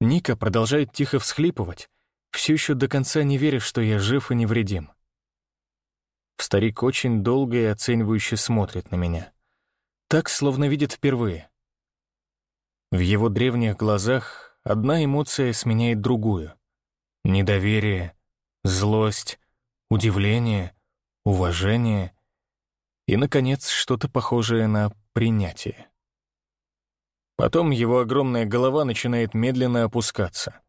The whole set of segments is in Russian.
Ника продолжает тихо всхлипывать, все еще до конца не веря, что я жив и невредим. Старик очень долго и оценивающе смотрит на меня. Так, словно видит впервые. В его древних глазах одна эмоция сменяет другую. Недоверие, злость, удивление, уважение и, наконец, что-то похожее на принятие. Потом его огромная голова начинает медленно опускаться.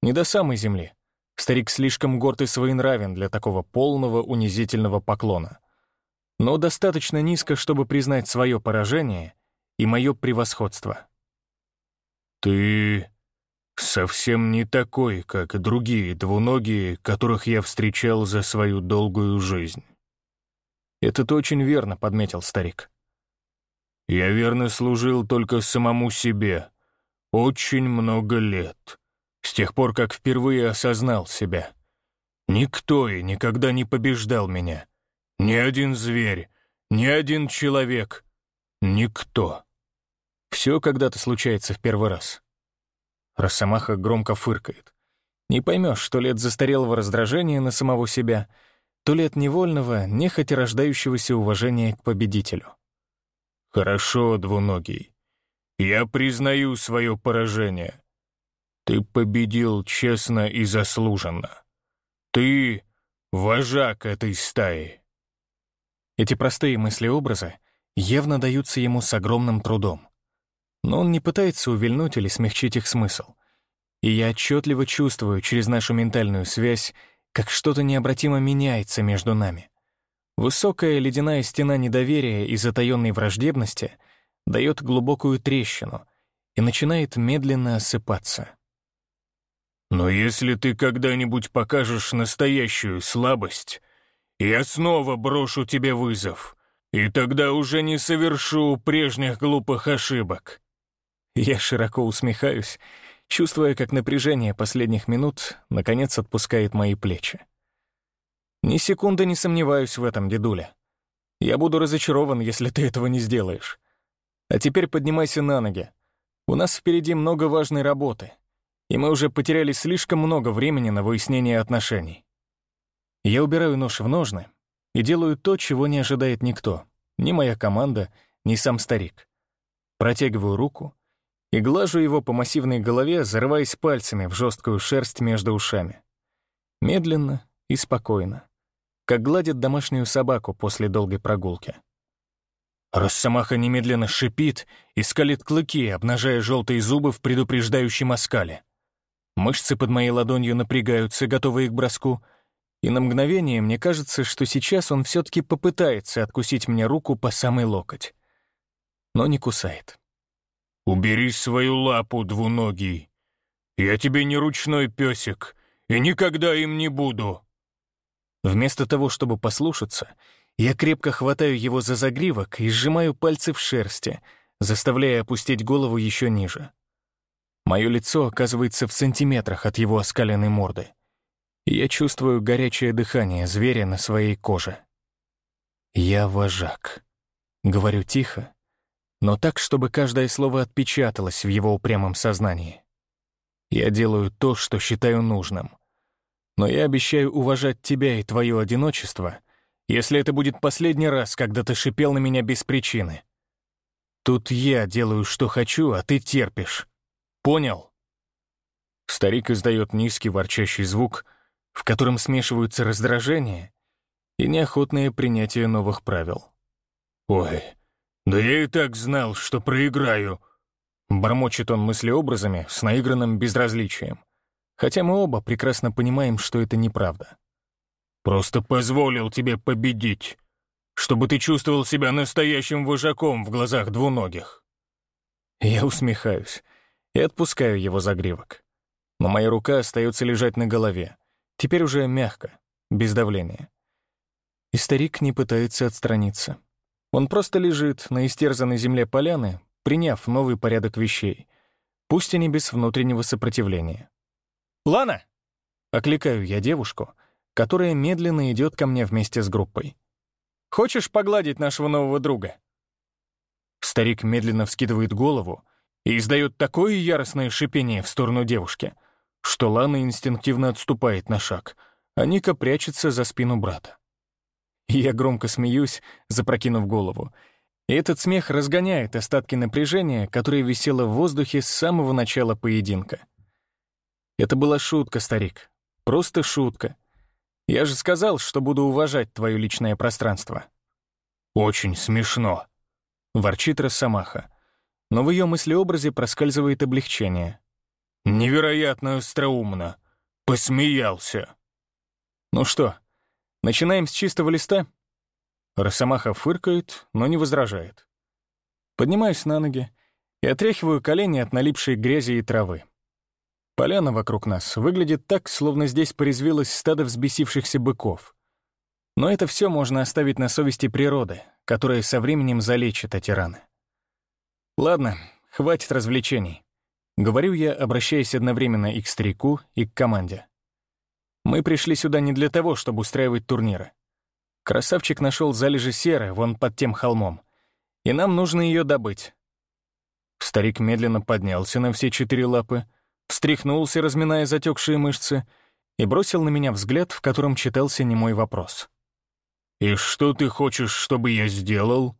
Не до самой земли. Старик слишком горд и своенравен для такого полного унизительного поклона. Но достаточно низко, чтобы признать свое поражение и мое превосходство. «Ты совсем не такой, как другие двуногие, которых я встречал за свою долгую жизнь». «Это ты очень верно», — подметил старик. «Я верно служил только самому себе. Очень много лет. С тех пор, как впервые осознал себя. Никто и никогда не побеждал меня. Ни один зверь, ни один человек. Никто». Все когда-то случается в первый раз. Росомаха громко фыркает. Не поймешь, то ли от застарелого раздражения на самого себя, то ли от невольного, нехотя рождающегося уважения к победителю. «Хорошо, двуногий. Я признаю свое поражение. Ты победил честно и заслуженно. Ты — вожак этой стаи». Эти простые мысли-образы явно даются ему с огромным трудом но он не пытается увильнуть или смягчить их смысл. И я отчетливо чувствую через нашу ментальную связь, как что-то необратимо меняется между нами. Высокая ледяная стена недоверия и затаённой враждебности дает глубокую трещину и начинает медленно осыпаться. «Но если ты когда-нибудь покажешь настоящую слабость, я снова брошу тебе вызов, и тогда уже не совершу прежних глупых ошибок», я широко усмехаюсь, чувствуя, как напряжение последних минут наконец отпускает мои плечи. Ни секунды не сомневаюсь в этом, дедуля. Я буду разочарован, если ты этого не сделаешь. А теперь поднимайся на ноги. У нас впереди много важной работы, и мы уже потеряли слишком много времени на выяснение отношений. Я убираю нож в ножны и делаю то, чего не ожидает никто, ни моя команда, ни сам старик. Протягиваю руку и глажу его по массивной голове, зарываясь пальцами в жесткую шерсть между ушами. Медленно и спокойно, как гладят домашнюю собаку после долгой прогулки. Росомаха немедленно шипит и скалит клыки, обнажая желтые зубы в предупреждающем оскале. Мышцы под моей ладонью напрягаются, готовые к броску, и на мгновение мне кажется, что сейчас он все-таки попытается откусить мне руку по самый локоть. Но не кусает. «Убери свою лапу, двуногий. Я тебе не ручной песик, и никогда им не буду». Вместо того, чтобы послушаться, я крепко хватаю его за загривок и сжимаю пальцы в шерсти, заставляя опустить голову еще ниже. Мое лицо оказывается в сантиметрах от его оскаленной морды, я чувствую горячее дыхание зверя на своей коже. «Я вожак», — говорю тихо, но так, чтобы каждое слово отпечаталось в его упрямом сознании. Я делаю то, что считаю нужным. Но я обещаю уважать тебя и твое одиночество, если это будет последний раз, когда ты шипел на меня без причины. Тут я делаю, что хочу, а ты терпишь. Понял? Старик издает низкий ворчащий звук, в котором смешиваются раздражение и неохотное принятие новых правил. «Ой, «Да я и так знал, что проиграю», — бормочет он мыслеобразами с наигранным безразличием. Хотя мы оба прекрасно понимаем, что это неправда. «Просто позволил тебе победить, чтобы ты чувствовал себя настоящим вожаком в глазах двуногих». Я усмехаюсь и отпускаю его загривок. Но моя рука остается лежать на голове, теперь уже мягко, без давления. И старик не пытается отстраниться. Он просто лежит на истерзанной земле поляны, приняв новый порядок вещей, пусть и не без внутреннего сопротивления. «Лана!» — окликаю я девушку, которая медленно идет ко мне вместе с группой. «Хочешь погладить нашего нового друга?» Старик медленно вскидывает голову и издает такое яростное шипение в сторону девушки, что Лана инстинктивно отступает на шаг, а Ника прячется за спину брата. Я громко смеюсь, запрокинув голову, и этот смех разгоняет остатки напряжения, которое висело в воздухе с самого начала поединка. Это была шутка, старик. Просто шутка. Я же сказал, что буду уважать твое личное пространство. Очень смешно, ворчит Росомаха. Но в ее мыслеобразе проскальзывает облегчение. Невероятно остроумно. Посмеялся. Ну что, начинаем с чистого листа? Росомаха фыркает, но не возражает. Поднимаюсь на ноги и отряхиваю колени от налипшей грязи и травы. Поляна вокруг нас выглядит так, словно здесь порезвилось стадо взбесившихся быков. Но это все можно оставить на совести природы, которая со временем залечит эти раны. Ладно, хватит развлечений. Говорю я, обращаясь одновременно и к старику, и к команде. Мы пришли сюда не для того, чтобы устраивать турниры. Красавчик нашел залежи серы вон под тем холмом, и нам нужно ее добыть. Старик медленно поднялся на все четыре лапы, встряхнулся, разминая затекшие мышцы, и бросил на меня взгляд, в котором читался немой вопрос. «И что ты хочешь, чтобы я сделал?»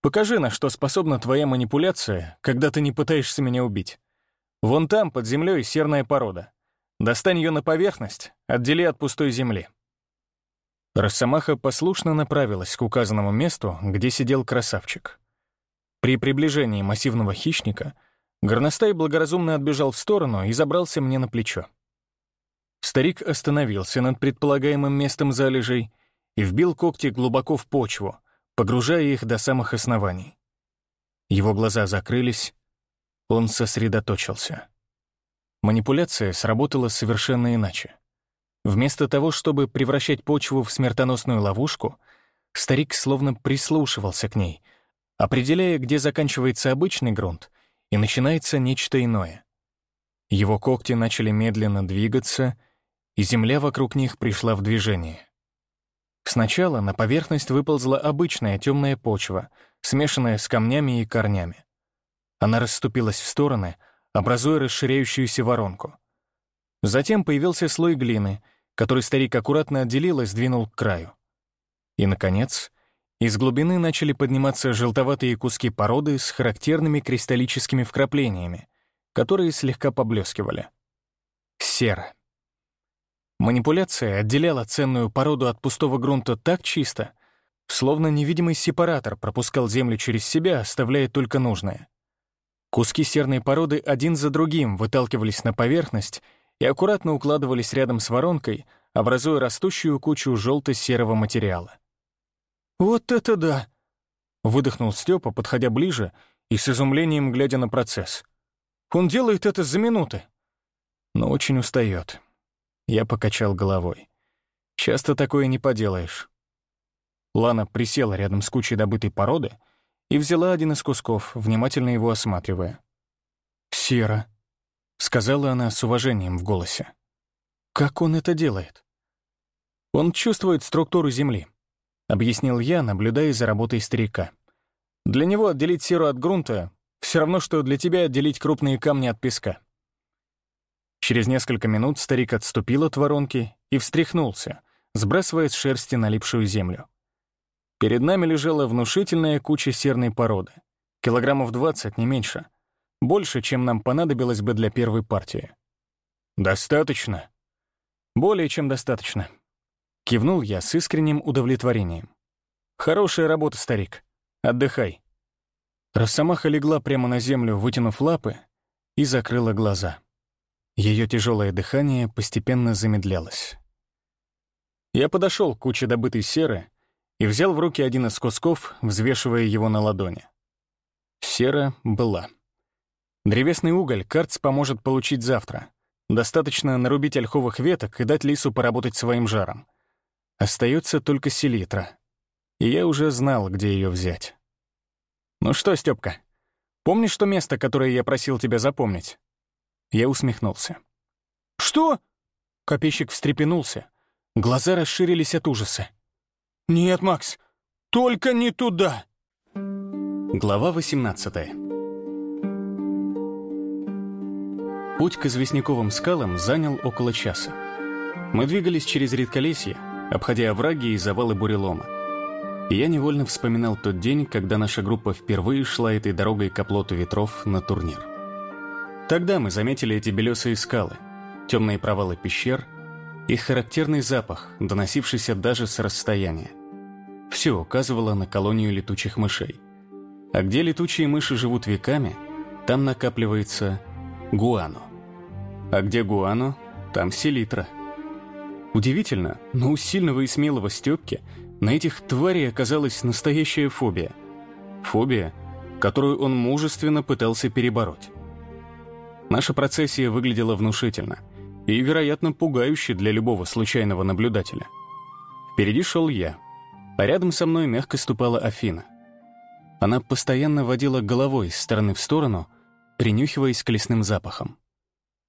«Покажи, на что способна твоя манипуляция, когда ты не пытаешься меня убить. Вон там, под землей, серная порода. Достань ее на поверхность, отдели от пустой земли». Росомаха послушно направилась к указанному месту, где сидел красавчик. При приближении массивного хищника горностай благоразумно отбежал в сторону и забрался мне на плечо. Старик остановился над предполагаемым местом залежей и вбил когти глубоко в почву, погружая их до самых оснований. Его глаза закрылись, он сосредоточился. Манипуляция сработала совершенно иначе. Вместо того, чтобы превращать почву в смертоносную ловушку, старик словно прислушивался к ней, определяя, где заканчивается обычный грунт и начинается нечто иное. Его когти начали медленно двигаться, и земля вокруг них пришла в движение. Сначала на поверхность выползла обычная темная почва, смешанная с камнями и корнями. Она расступилась в стороны, образуя расширяющуюся воронку. Затем появился слой глины, который старик аккуратно отделил и сдвинул к краю. И, наконец, из глубины начали подниматься желтоватые куски породы с характерными кристаллическими вкраплениями, которые слегка поблескивали. Сера. Манипуляция отделяла ценную породу от пустого грунта так чисто, словно невидимый сепаратор пропускал землю через себя, оставляя только нужное. Куски серной породы один за другим выталкивались на поверхность и аккуратно укладывались рядом с воронкой, образуя растущую кучу желто-серого материала. «Вот это да!» — выдохнул Степа, подходя ближе и с изумлением глядя на процесс. «Он делает это за минуты!» Но очень устает. Я покачал головой. «Часто такое не поделаешь». Лана присела рядом с кучей добытой породы и взяла один из кусков, внимательно его осматривая. «Сера», сказала она с уважением в голосе. «Как он это делает?» «Он чувствует структуру Земли», — объяснил я, наблюдая за работой старика. «Для него отделить серу от грунта — все равно, что для тебя отделить крупные камни от песка». Через несколько минут старик отступил от воронки и встряхнулся, сбрасывая с шерсти налипшую землю. Перед нами лежала внушительная куча серной породы, килограммов 20, не меньше — больше, чем нам понадобилось бы для первой партии. «Достаточно?» «Более чем достаточно». Кивнул я с искренним удовлетворением. «Хорошая работа, старик. Отдыхай». Росомаха легла прямо на землю, вытянув лапы, и закрыла глаза. Ее тяжелое дыхание постепенно замедлялось. Я подошел к куче добытой серы и взял в руки один из кусков, взвешивая его на ладони. Сера была. Древесный уголь Карц поможет получить завтра. Достаточно нарубить ольховых веток и дать лису поработать своим жаром. Остается только селитра. И я уже знал, где ее взять. «Ну что, Степка, помнишь то место, которое я просил тебя запомнить?» Я усмехнулся. «Что?» Копейщик встрепенулся. Глаза расширились от ужаса. «Нет, Макс, только не туда!» Глава 18 Путь к известняковым скалам занял около часа. Мы двигались через редколесье, обходя овраги и завалы бурелома. И я невольно вспоминал тот день, когда наша группа впервые шла этой дорогой к оплоту ветров на турнир. Тогда мы заметили эти белесые скалы, темные провалы пещер, их характерный запах, доносившийся даже с расстояния. Все указывало на колонию летучих мышей. А где летучие мыши живут веками, там накапливается гуано. А где гуано, там селитра. Удивительно, но у сильного и смелого Степки на этих тварей оказалась настоящая фобия. Фобия, которую он мужественно пытался перебороть. Наша процессия выглядела внушительно и, вероятно, пугающе для любого случайного наблюдателя. Впереди шел я, а рядом со мной мягко ступала Афина. Она постоянно водила головой из стороны в сторону, принюхиваясь к лесным запахам.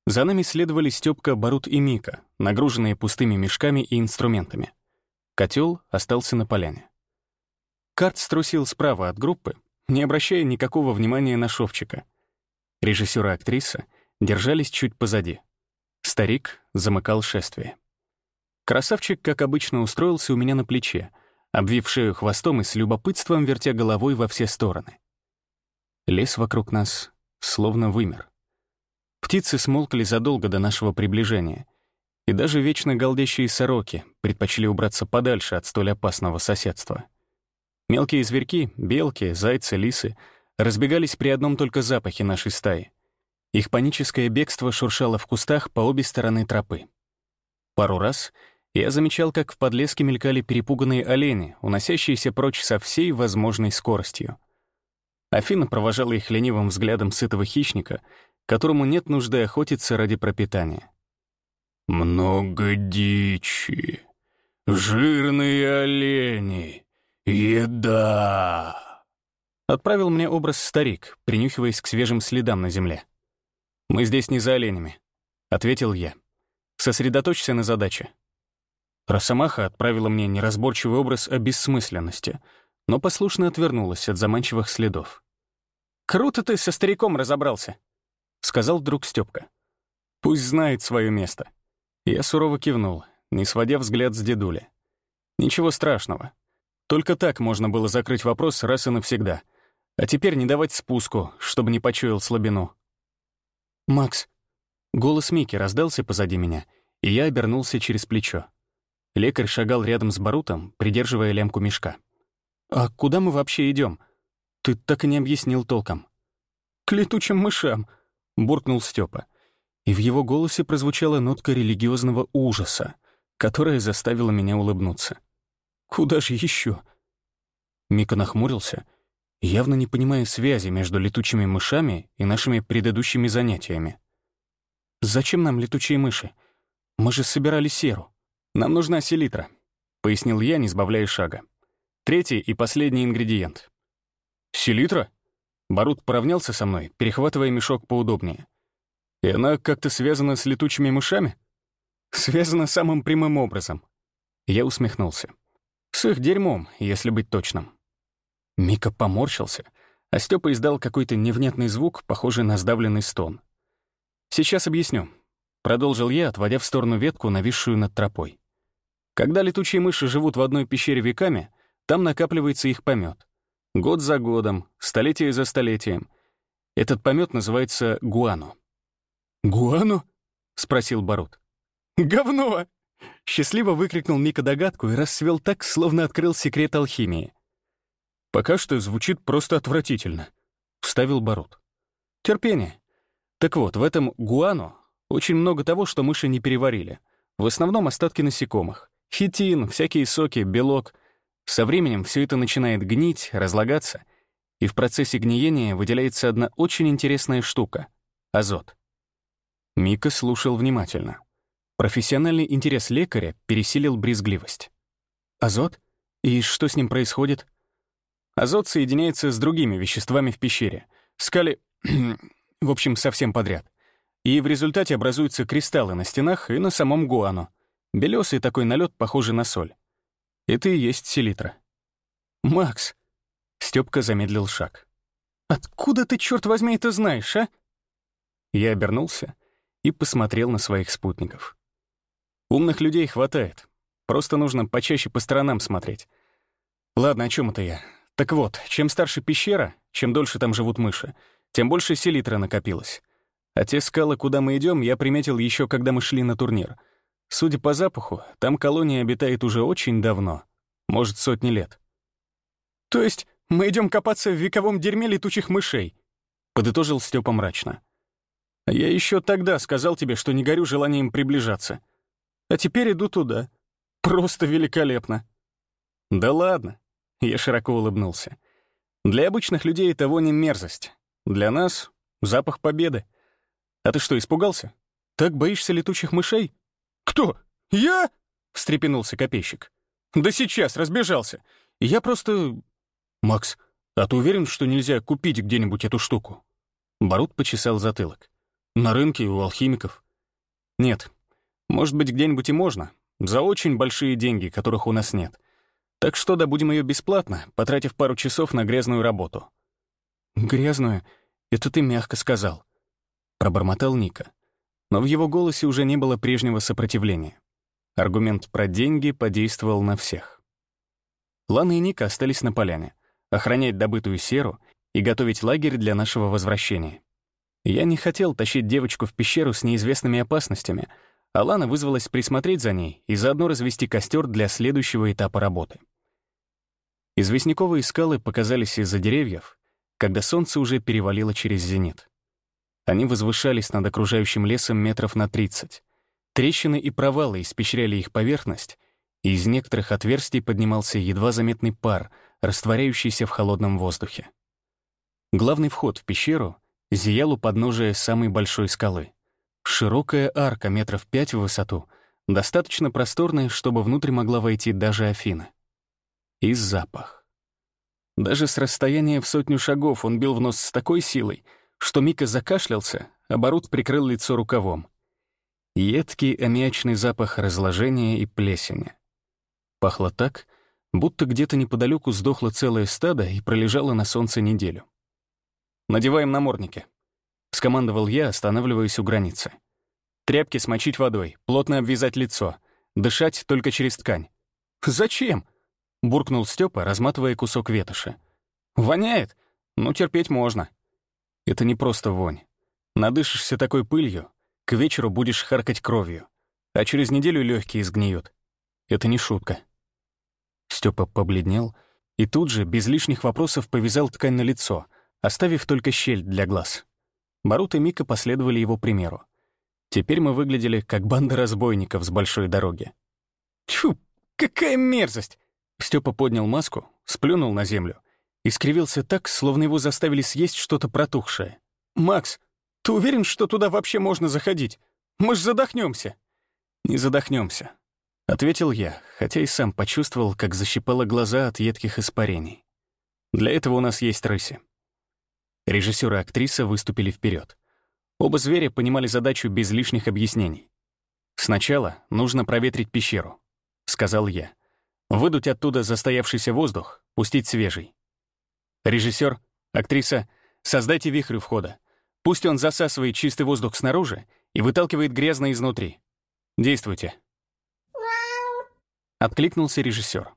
За нами следовали Степка, Барут и Мика, нагруженные пустыми мешками и инструментами. Котел остался на поляне. Карт струсил справа от группы, не обращая никакого внимания на Шовчика. Режиссер и актриса держались чуть позади. Старик замыкал шествие. Красавчик, как обычно, устроился у меня на плече, обвив шею хвостом и с любопытством вертя головой во все стороны. Лес вокруг нас словно вымер. Птицы смолкли задолго до нашего приближения, и даже вечно галдящие сороки предпочли убраться подальше от столь опасного соседства. Мелкие зверьки, белки, зайцы, лисы разбегались при одном только запахе нашей стаи. Их паническое бегство шуршало в кустах по обе стороны тропы. Пару раз я замечал, как в подлеске мелькали перепуганные олени, уносящиеся прочь со всей возможной скоростью. Афина провожала их ленивым взглядом сытого хищника — которому нет нужды охотиться ради пропитания. «Много дичи, жирные олени, еда!» Отправил мне образ старик, принюхиваясь к свежим следам на земле. «Мы здесь не за оленями», — ответил я. «Сосредоточься на задаче». Росомаха отправила мне неразборчивый образ о бессмысленности, но послушно отвернулась от заманчивых следов. «Круто ты со стариком разобрался», — сказал вдруг Стёпка. «Пусть знает свое место». Я сурово кивнул, не сводя взгляд с дедули. «Ничего страшного. Только так можно было закрыть вопрос раз и навсегда. А теперь не давать спуску, чтобы не почуял слабину». «Макс». Голос Мики раздался позади меня, и я обернулся через плечо. Лекарь шагал рядом с Барутом, придерживая лямку мешка. «А куда мы вообще идем? Ты так и не объяснил толком». «К летучим мышам», — буркнул Степа. И в его голосе прозвучала нотка религиозного ужаса, которая заставила меня улыбнуться. «Куда же еще? Мика нахмурился, явно не понимая связи между летучими мышами и нашими предыдущими занятиями. «Зачем нам летучие мыши? Мы же собирали серу. Нам нужна селитра», — пояснил я, не сбавляя шага. Третий и последний ингредиент. «Селитра?» Барут поравнялся со мной, перехватывая мешок поудобнее. «И она как-то связана с летучими мышами?» «Связана самым прямым образом». Я усмехнулся. «С их дерьмом, если быть точным». Мика поморщился, а Степа издал какой-то невнятный звук, похожий на сдавленный стон. «Сейчас объясню», — продолжил я, отводя в сторону ветку, нависшую над тропой. «Когда летучие мыши живут в одной пещере веками, там накапливается их помет. Год за годом, столетие за столетием. Этот помет называется гуано. «Гуано?» — спросил Барут. «Говно!» — счастливо выкрикнул Мика догадку и расцвел так, словно открыл секрет алхимии. «Пока что звучит просто отвратительно», — вставил Барут. «Терпение. Так вот, в этом гуано очень много того, что мыши не переварили. В основном остатки насекомых. Хитин, всякие соки, белок — со временем все это начинает гнить, разлагаться, и в процессе гниения выделяется одна очень интересная штука — азот. Мика слушал внимательно. Профессиональный интерес лекаря пересилил брезгливость. Азот? И что с ним происходит? Азот соединяется с другими веществами в пещере. Скали... в общем, совсем подряд. И в результате образуются кристаллы на стенах и на самом гуану. Белесый такой налет, похожий на соль. Это и есть селитра. «Макс!» Степка замедлил шаг. «Откуда ты, черт возьми, это знаешь, а?» Я обернулся и посмотрел на своих спутников. Умных людей хватает. Просто нужно почаще по сторонам смотреть. Ладно, о чем это я? Так вот, чем старше пещера, чем дольше там живут мыши, тем больше селитра накопилось. А те скалы, куда мы идем, я приметил еще, когда мы шли на турнир. Судя по запаху, там колония обитает уже очень давно. Может, сотни лет. То есть мы идем копаться в вековом дерьме летучих мышей? Подытожил Степа мрачно. Я еще тогда сказал тебе, что не горю желанием приближаться. А теперь иду туда. Просто великолепно. Да ладно. Я широко улыбнулся. Для обычных людей это не мерзость. Для нас — запах победы. А ты что, испугался? Так боишься летучих мышей? Кто? Я? встрепенулся копейщик. Да сейчас разбежался. Я просто... Макс, а ты уверен, что нельзя купить где-нибудь эту штуку? Барут почесал затылок. На рынке у алхимиков. Нет. Может быть, где-нибудь и можно. За очень большие деньги, которых у нас нет. Так что добудем ее бесплатно, потратив пару часов на грязную работу. Грязную? Это ты мягко сказал. Пробормотал Ника. Но в его голосе уже не было прежнего сопротивления. Аргумент про деньги подействовал на всех. Лана и Ника остались на поляне, охранять добытую серу и готовить лагерь для нашего возвращения. Я не хотел тащить девочку в пещеру с неизвестными опасностями, а Лана вызвалась присмотреть за ней и заодно развести костер для следующего этапа работы. Известняковые скалы показались из-за деревьев, когда солнце уже перевалило через зенит. Они возвышались над окружающим лесом метров на 30. Трещины и провалы испещряли их поверхность, и из некоторых отверстий поднимался едва заметный пар, растворяющийся в холодном воздухе. Главный вход в пещеру зиял у подножия самой большой скалы. Широкая арка метров пять в высоту, достаточно просторная, чтобы внутрь могла войти даже Афина. И запах. Даже с расстояния в сотню шагов он бил в нос с такой силой, что Мика закашлялся, а прикрыл лицо рукавом. Едкий аммиачный запах разложения и плесени. Пахло так, будто где-то неподалеку сдохло целое стадо и пролежало на солнце неделю. «Надеваем намордники», — скомандовал я, останавливаясь у границы. «Тряпки смочить водой, плотно обвязать лицо, дышать только через ткань». «Зачем?» — буркнул Степа, разматывая кусок ветоши. «Воняет? Ну, терпеть можно». Это не просто вонь. Надышишься такой пылью, к вечеру будешь харкать кровью, а через неделю легкие сгниют. Это не шутка. Степа побледнел и тут же, без лишних вопросов, повязал ткань на лицо, оставив только щель для глаз. Барут и Мика последовали его примеру. Теперь мы выглядели как банда разбойников с большой дороги. Тьфу, какая мерзость! Степа поднял маску, сплюнул на землю и скривился так, словно его заставили съесть что-то протухшее. «Макс, ты уверен, что туда вообще можно заходить? Мы ж задохнемся. «Не задохнемся, ответил я, хотя и сам почувствовал, как защипало глаза от едких испарений. «Для этого у нас есть рыси». Режиссер и актриса выступили вперед. Оба зверя понимали задачу без лишних объяснений. «Сначала нужно проветрить пещеру», — сказал я. «Выдуть оттуда застоявшийся воздух, пустить свежий. Режиссер, актриса, создайте вихрь у входа. Пусть он засасывает чистый воздух снаружи и выталкивает грязное изнутри. Действуйте. Откликнулся режиссер.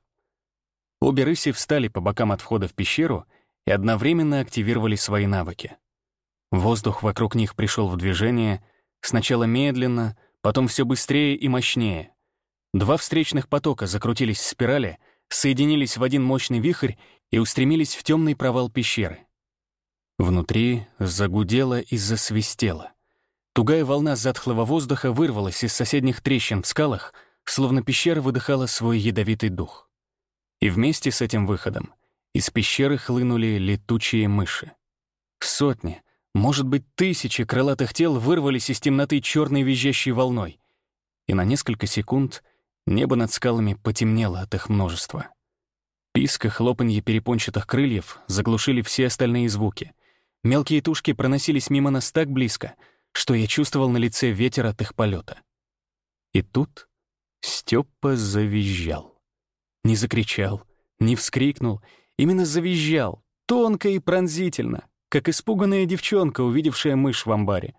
Обе рыси встали по бокам от входа в пещеру и одновременно активировали свои навыки. Воздух вокруг них пришел в движение, сначала медленно, потом все быстрее и мощнее. Два встречных потока закрутились в спирали, соединились в один мощный вихрь и устремились в темный провал пещеры. Внутри загудело и засвистело. Тугая волна затхлого воздуха вырвалась из соседних трещин в скалах, словно пещера выдыхала свой ядовитый дух. И вместе с этим выходом из пещеры хлынули летучие мыши. Сотни, может быть, тысячи крылатых тел вырвались из темноты черной визжащей волной, и на несколько секунд небо над скалами потемнело от их множества. Писк и хлопанье перепончатых крыльев заглушили все остальные звуки. Мелкие тушки проносились мимо нас так близко, что я чувствовал на лице ветер от их полета. И тут Степа завизжал. Не закричал, не вскрикнул, именно завизжал, тонко и пронзительно, как испуганная девчонка, увидевшая мышь в амбаре.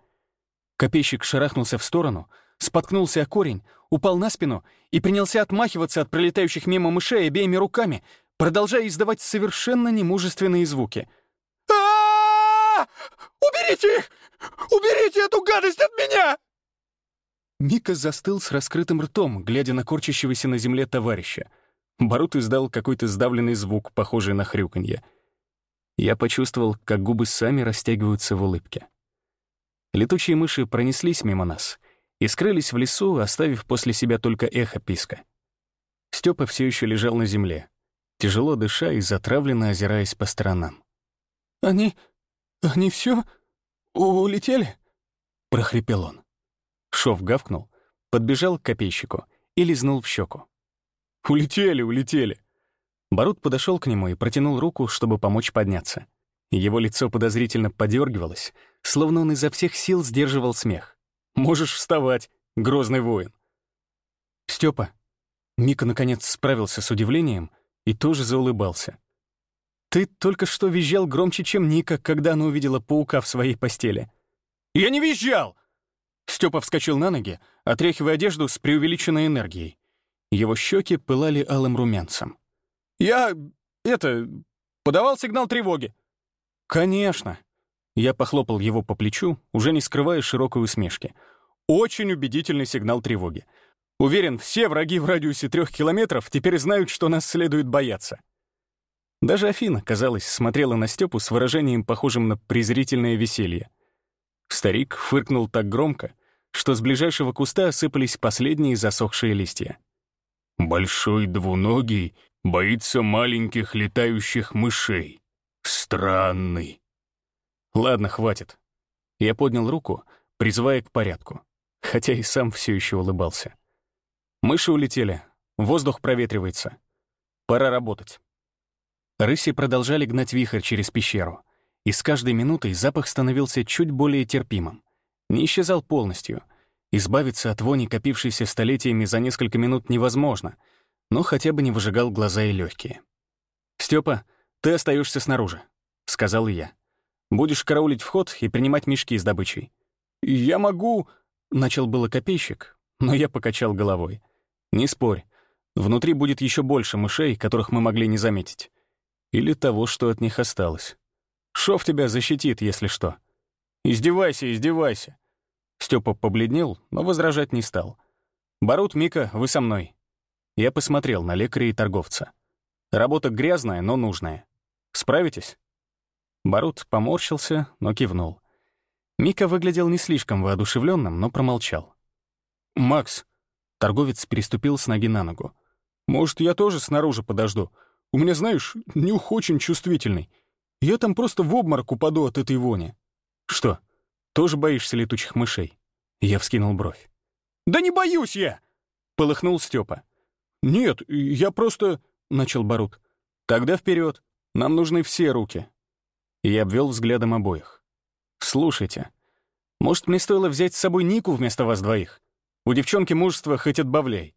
Копейщик шарахнулся в сторону, споткнулся о корень, упал на спину и принялся отмахиваться от пролетающих мимо мышей обеими руками, продолжая издавать совершенно немужественные звуки. а Уберите их! Уберите эту гадость от меня!» Мика застыл с раскрытым ртом, глядя на корчащегося на земле товарища. Барут издал какой-то сдавленный звук, похожий на хрюканье. Я почувствовал, как губы сами растягиваются в улыбке. Летучие мыши пронеслись мимо нас и скрылись в лесу, оставив после себя только эхо писка. Степа все еще лежал на земле, тяжело дыша и затравленно озираясь по сторонам. «Они... они все улетели?» — прохрипел он. Шов гавкнул, подбежал к копейщику и лизнул в щеку. «Улетели, улетели!» Барут подошел к нему и протянул руку, чтобы помочь подняться. Его лицо подозрительно подергивалось, словно он изо всех сил сдерживал смех. «Можешь вставать, грозный воин». «Стёпа». Мика, наконец, справился с удивлением и тоже заулыбался. «Ты только что визжал громче, чем Ника, когда она увидела паука в своей постели». «Я не визжал!» Стёпа вскочил на ноги, отряхивая одежду с преувеличенной энергией. Его щеки пылали алым румянцем. «Я... это... подавал сигнал тревоги». «Конечно». Я похлопал его по плечу, уже не скрывая широкой усмешки. «Очень убедительный сигнал тревоги. Уверен, все враги в радиусе трех километров теперь знают, что нас следует бояться». Даже Афина, казалось, смотрела на Степу с выражением, похожим на презрительное веселье. Старик фыркнул так громко, что с ближайшего куста осыпались последние засохшие листья. «Большой двуногий боится маленьких летающих мышей. Странный». «Ладно, хватит». Я поднял руку, призывая к порядку, хотя и сам все еще улыбался. Мыши улетели, воздух проветривается. Пора работать. Рыси продолжали гнать вихрь через пещеру, и с каждой минутой запах становился чуть более терпимым. Не исчезал полностью. Избавиться от вони, копившейся столетиями за несколько минут, невозможно, но хотя бы не выжигал глаза и легкие. «Степа, ты остаешься снаружи», — сказал я. «Будешь караулить вход и принимать мешки с добычей». «Я могу...» — начал было копейщик, но я покачал головой. «Не спорь. Внутри будет еще больше мышей, которых мы могли не заметить. Или того, что от них осталось. Шов тебя защитит, если что». «Издевайся, издевайся!» Степа побледнел, но возражать не стал. «Барут, Мика, вы со мной». Я посмотрел на лекаря и торговца. Работа грязная, но нужная. Справитесь? Барут поморщился, но кивнул. Мика выглядел не слишком воодушевленным, но промолчал. «Макс!» — торговец переступил с ноги на ногу. «Может, я тоже снаружи подожду? У меня, знаешь, нюх очень чувствительный. Я там просто в обморок упаду от этой вони». «Что, тоже боишься летучих мышей?» Я вскинул бровь. «Да не боюсь я!» — полыхнул Степа. «Нет, я просто...» — начал Барут. «Тогда вперед. Нам нужны все руки». Я обвел взглядом обоих. «Слушайте, может, мне стоило взять с собой Нику вместо вас двоих? У девчонки мужество хоть отбавляй».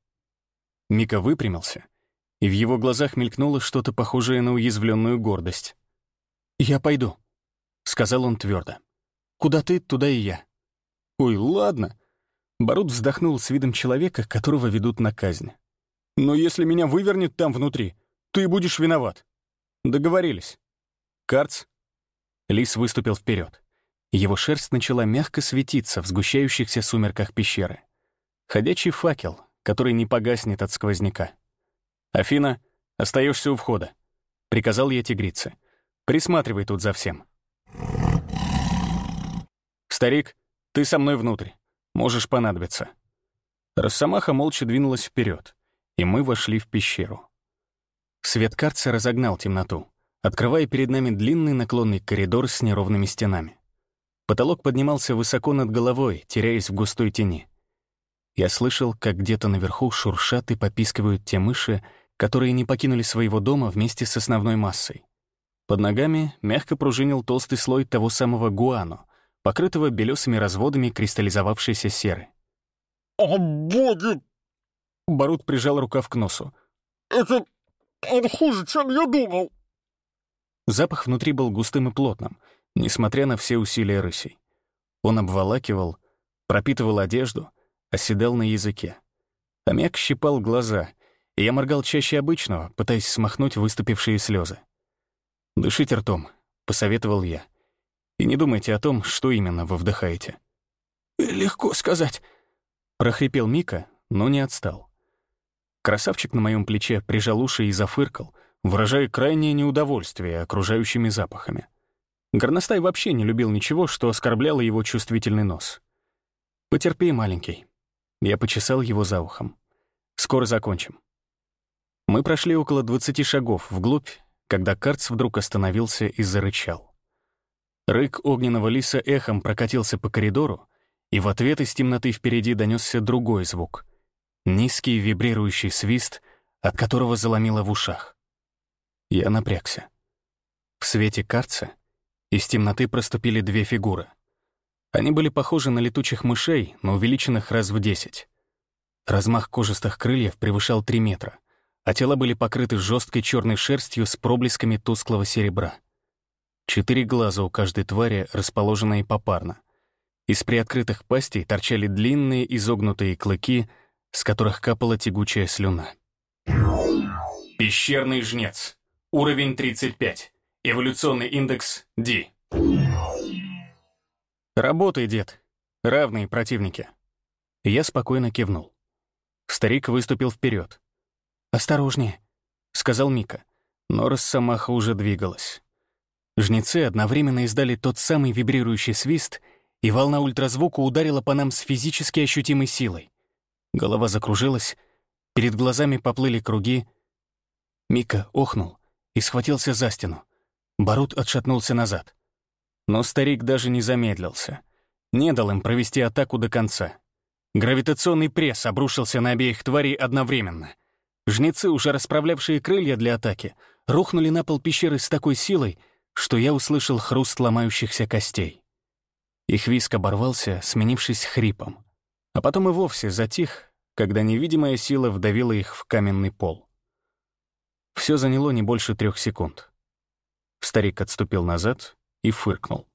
Мика выпрямился, и в его глазах мелькнуло что-то похожее на уязвленную гордость. «Я пойду», — сказал он твердо. Куда ты, туда и я». «Ой, ладно». Барут вздохнул с видом человека, которого ведут на казнь. «Но если меня вывернет там внутри, ты будешь виноват». Договорились. Карц. Лис выступил вперед. Его шерсть начала мягко светиться в сгущающихся сумерках пещеры. Ходячий факел, который не погаснет от сквозняка. «Афина, остаешься у входа», — приказал я тигрице. «Присматривай тут за всем». «Старик, ты со мной внутрь. Можешь понадобиться». Росомаха молча двинулась вперед, и мы вошли в пещеру. Свет карца разогнал темноту, открывая перед нами длинный наклонный коридор с неровными стенами. Потолок поднимался высоко над головой, теряясь в густой тени. Я слышал, как где-то наверху шуршат и попискивают те мыши, которые не покинули своего дома вместе с основной массой. Под ногами мягко пружинил толстый слой того самого гуану, покрытого белесыми разводами кристаллизовавшейся серы. «О, боги!» Барут прижал рукав к носу. «Это... это хуже, чем я думал!» Запах внутри был густым и плотным, несмотря на все усилия рысей. Он обволакивал, пропитывал одежду, оседал на языке. Аммиак щипал глаза, и я моргал чаще обычного, пытаясь смахнуть выступившие слезы. «Дышите ртом», — посоветовал я. «И не думайте о том, что именно вы вдыхаете». «Легко сказать», — прохрипел Мика, но не отстал. Красавчик на моем плече прижал уши и зафыркал, выражая крайнее неудовольствие окружающими запахами. Горностай вообще не любил ничего, что оскорбляло его чувствительный нос. «Потерпи, маленький». Я почесал его за ухом. «Скоро закончим». Мы прошли около двадцати шагов вглубь, когда Карц вдруг остановился и зарычал. Рык огненного лиса эхом прокатился по коридору, и в ответ из темноты впереди донесся другой звук — Низкий вибрирующий свист, от которого заломило в ушах. Я напрягся. В свете карца из темноты проступили две фигуры. Они были похожи на летучих мышей, но увеличенных раз в десять. Размах кожистых крыльев превышал три метра, а тела были покрыты жесткой черной шерстью с проблесками тусклого серебра. Четыре глаза у каждой твари, расположенные попарно. Из приоткрытых пастей торчали длинные изогнутые клыки — с которых капала тягучая слюна. Пещерный жнец. Уровень 35. Эволюционный индекс D. Работай, дед. Равные противники. Я спокойно кивнул. Старик выступил вперед. «Осторожнее», — сказал Мика, но Росомаха уже двигалась. Жнецы одновременно издали тот самый вибрирующий свист, и волна ультразвука ударила по нам с физически ощутимой силой. Голова закружилась, перед глазами поплыли круги. Мика охнул и схватился за стену. Барут отшатнулся назад. Но старик даже не замедлился. Не дал им провести атаку до конца. Гравитационный пресс обрушился на обеих тварей одновременно. Жнецы, уже расправлявшие крылья для атаки, рухнули на пол пещеры с такой силой, что я услышал хруст ломающихся костей. Их виск оборвался, сменившись хрипом а потом и вовсе затих, когда невидимая сила вдавила их в каменный пол. Все заняло не больше трех секунд. Старик отступил назад и фыркнул.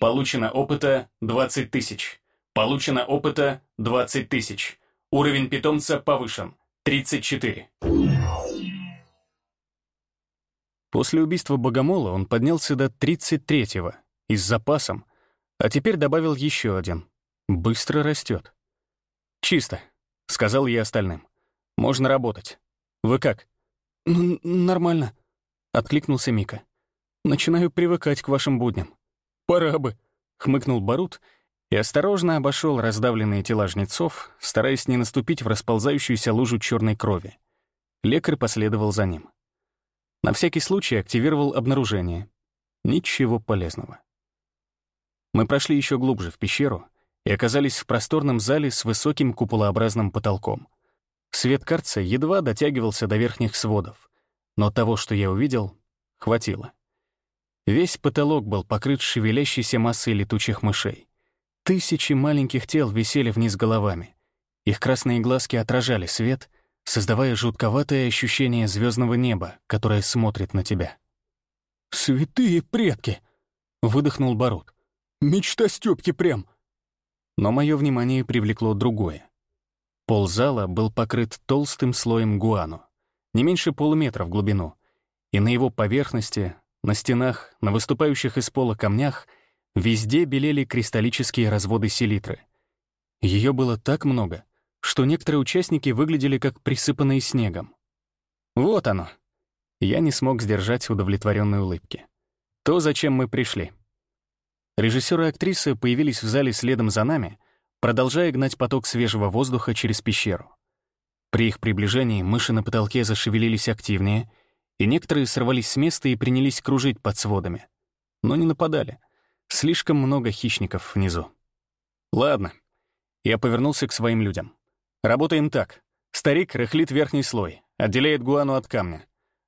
Получено опыта 20 тысяч. Получено опыта 20 тысяч. Уровень питомца повышен. 34. После убийства Богомола он поднялся до 33-го и с запасом, а теперь добавил еще один — Быстро растет. Чисто, сказал я остальным. Можно работать. Вы как? Нормально, откликнулся Мика. Начинаю привыкать к вашим будням. Пора бы, хмыкнул Барут и осторожно обошел раздавленные тела жнецов, стараясь не наступить в расползающуюся лужу черной крови. Лекарь последовал за ним. На всякий случай активировал обнаружение. Ничего полезного. Мы прошли еще глубже в пещеру, и оказались в просторном зале с высоким куполообразным потолком. Свет карца едва дотягивался до верхних сводов, но того, что я увидел, хватило. Весь потолок был покрыт шевелящейся массой летучих мышей. Тысячи маленьких тел висели вниз головами. Их красные глазки отражали свет, создавая жутковатое ощущение звездного неба, которое смотрит на тебя. «Святые предки!» — выдохнул Барут. «Мечта Стёпки прям!» Но мое внимание привлекло другое. Пол зала был покрыт толстым слоем гуану, не меньше полуметра в глубину, и на его поверхности, на стенах, на выступающих из пола камнях везде белели кристаллические разводы селитры. Ее было так много, что некоторые участники выглядели как присыпанные снегом. Вот оно. Я не смог сдержать удовлетворенной улыбки. То, зачем мы пришли. Режиссеры и актрисы появились в зале следом за нами, продолжая гнать поток свежего воздуха через пещеру. При их приближении мыши на потолке зашевелились активнее, и некоторые сорвались с места и принялись кружить под сводами. Но не нападали. Слишком много хищников внизу. Ладно. Я повернулся к своим людям. Работаем так. Старик рыхлит верхний слой, отделяет гуану от камня.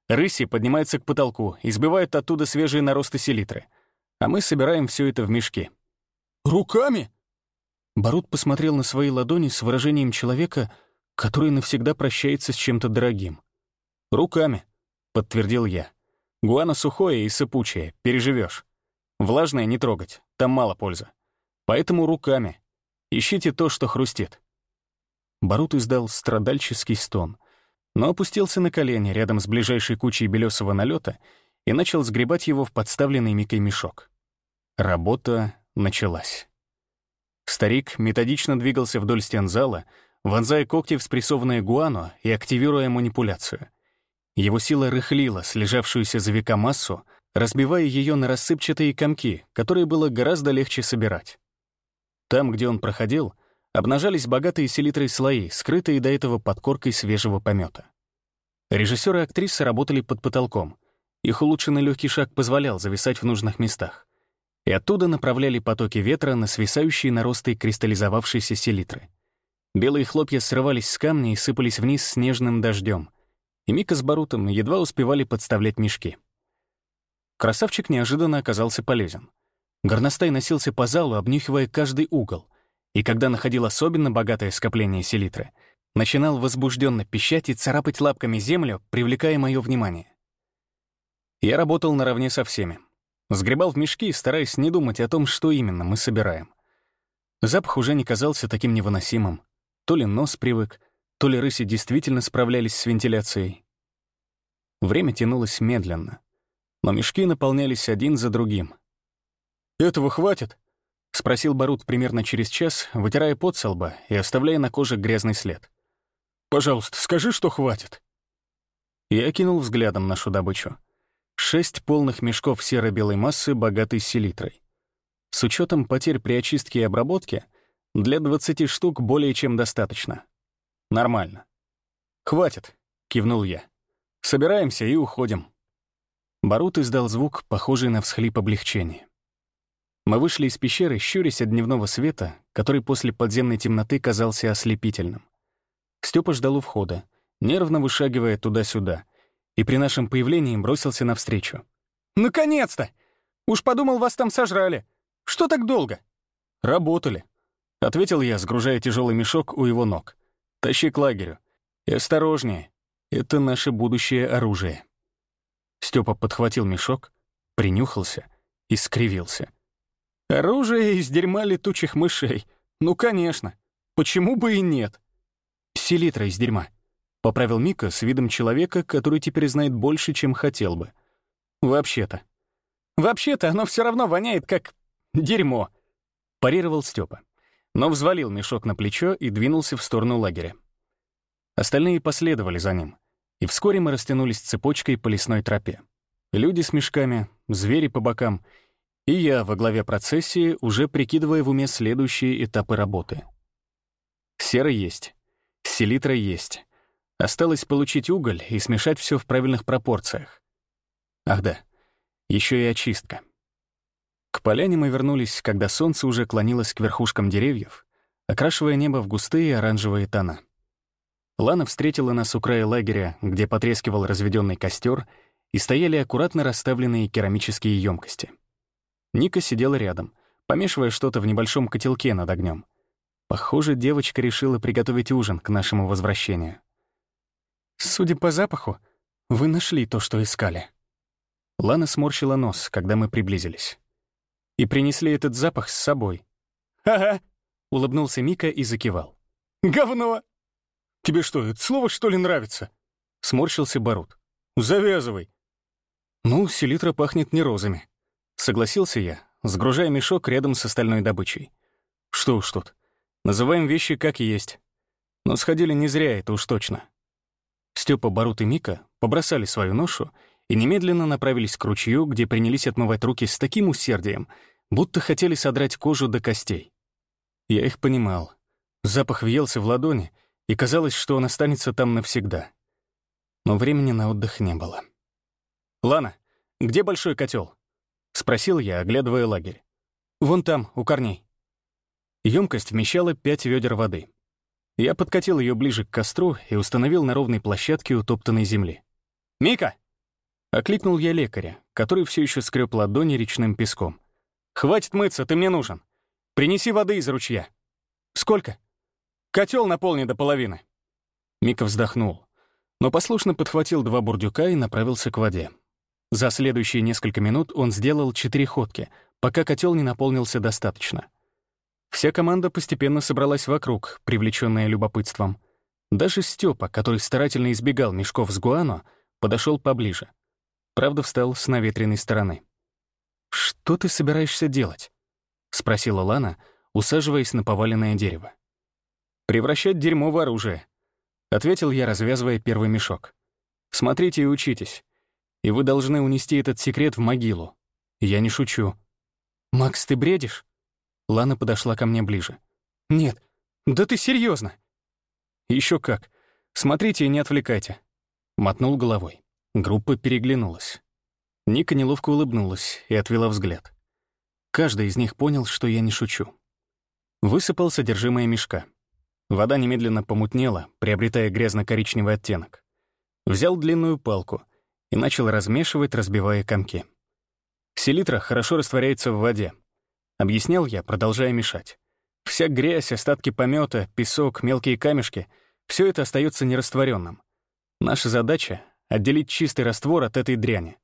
Рыси поднимается к потолку и сбивает оттуда свежие наросты селитры — а мы собираем все это в мешки. «Руками?» Барут посмотрел на свои ладони с выражением человека, который навсегда прощается с чем-то дорогим. «Руками», — подтвердил я. «Гуана сухое и сыпучее, переживешь. Влажное не трогать, там мало пользы. Поэтому руками. Ищите то, что хрустит». Барут издал страдальческий стон, но опустился на колени рядом с ближайшей кучей белесого налета и начал сгребать его в подставленный Микой мешок. Работа началась. Старик методично двигался вдоль стен зала, вонзая когти в спрессованное гуану и активируя манипуляцию. Его сила рыхлила слежавшуюся за века массу, разбивая ее на рассыпчатые комки, которые было гораздо легче собирать. Там, где он проходил, обнажались богатые селитрой слои, скрытые до этого под коркой свежего помета. Режиссеры и актрисы работали под потолком. Их улучшенный легкий шаг позволял зависать в нужных местах. И оттуда направляли потоки ветра на свисающие наросты кристаллизовавшейся селитры. Белые хлопья срывались с камня и сыпались вниз снежным дождем. И Мика с Барутом едва успевали подставлять мешки. Красавчик неожиданно оказался полезен. Горностай носился по залу, обнюхивая каждый угол, и когда находил особенно богатое скопление селитры, начинал возбужденно пищать и царапать лапками землю, привлекая мое внимание. Я работал наравне со всеми. Сгребал в мешки, стараясь не думать о том, что именно мы собираем. Запах уже не казался таким невыносимым. То ли нос привык, то ли рыси действительно справлялись с вентиляцией. Время тянулось медленно, но мешки наполнялись один за другим — «Этого хватит?» — спросил Барут примерно через час, вытирая пот со лба и оставляя на коже грязный след. «Пожалуйста, скажи, что хватит». Я кинул взглядом нашу добычу. Шесть полных мешков серо-белой массы, богатой селитрой. С учетом потерь при очистке и обработке, для 20 штук более чем достаточно. Нормально. «Хватит», — кивнул я. «Собираемся и уходим». Барут издал звук, похожий на всхлип облегчения. Мы вышли из пещеры, щурясь от дневного света, который после подземной темноты казался ослепительным. Степа ждал у входа, нервно вышагивая туда-сюда, и при нашем появлении бросился навстречу. «Наконец-то! Уж подумал, вас там сожрали. Что так долго?» «Работали», — ответил я, сгружая тяжелый мешок у его ног. «Тащи к лагерю. И осторожнее. Это наше будущее оружие». Степа подхватил мешок, принюхался и скривился. Оружие из дерьма летучих мышей. Ну, конечно. Почему бы и нет? Селитра из дерьма. Поправил Мика с видом человека, который теперь знает больше, чем хотел бы. Вообще-то. Вообще-то оно все равно воняет как дерьмо. Парировал Степа, но взвалил мешок на плечо и двинулся в сторону лагеря. Остальные последовали за ним, и вскоре мы растянулись цепочкой по лесной тропе. Люди с мешками, звери по бокам — и я во главе процессии, уже прикидывая в уме следующие этапы работы. Сера есть, селитра есть. Осталось получить уголь и смешать все в правильных пропорциях. Ах да, еще и очистка. К поляне мы вернулись, когда солнце уже клонилось к верхушкам деревьев, окрашивая небо в густые оранжевые тона. Лана встретила нас у края лагеря, где потрескивал разведенный костер, и стояли аккуратно расставленные керамические емкости — Ника сидела рядом, помешивая что-то в небольшом котелке над огнем. Похоже, девочка решила приготовить ужин к нашему возвращению. «Судя по запаху, вы нашли то, что искали». Лана сморщила нос, когда мы приблизились. «И принесли этот запах с собой». «Ага», — улыбнулся Мика и закивал. «Говно!» «Тебе что, это слово, что ли, нравится?» — сморщился Барут. «Завязывай». «Ну, селитра пахнет не розами», Согласился я, сгружая мешок рядом с остальной добычей. Что уж тут. Называем вещи как есть. Но сходили не зря, это уж точно. Степа, Барут и Мика побросали свою ношу и немедленно направились к ручью, где принялись отмывать руки с таким усердием, будто хотели содрать кожу до костей. Я их понимал. Запах въелся в ладони, и казалось, что он останется там навсегда. Но времени на отдых не было. «Лана, где большой котел? — спросил я, оглядывая лагерь. «Вон там, у корней». Емкость вмещала пять ведер воды. Я подкатил ее ближе к костру и установил на ровной площадке утоптанной земли. «Мика!» — окликнул я лекаря, который все еще скреб ладони речным песком. «Хватит мыться, ты мне нужен. Принеси воды из ручья». «Сколько?» «Котел наполни до половины». Мика вздохнул, но послушно подхватил два бурдюка и направился к воде. За следующие несколько минут он сделал четыре ходки, пока котел не наполнился достаточно. Вся команда постепенно собралась вокруг, привлеченная любопытством. Даже Степа, который старательно избегал мешков с гуано, подошел поближе. Правда, встал с наветренной стороны. «Что ты собираешься делать?» — спросила Лана, усаживаясь на поваленное дерево. «Превращать дерьмо в оружие», — ответил я, развязывая первый мешок. «Смотрите и учитесь. И вы должны унести этот секрет в могилу. Я не шучу». «Макс, ты бредишь?» Лана подошла ко мне ближе. «Нет, да ты серьезно? Еще как. Смотрите и не отвлекайте». Мотнул головой. Группа переглянулась. Ника неловко улыбнулась и отвела взгляд. Каждый из них понял, что я не шучу. Высыпал содержимое мешка. Вода немедленно помутнела, приобретая грязно-коричневый оттенок. Взял длинную палку и начал размешивать, разбивая комки. Селитра хорошо растворяется в воде. Объяснял я, продолжая мешать. Вся грязь, остатки помета, песок, мелкие камешки — все это остается нерастворенным. Наша задача — отделить чистый раствор от этой дряни.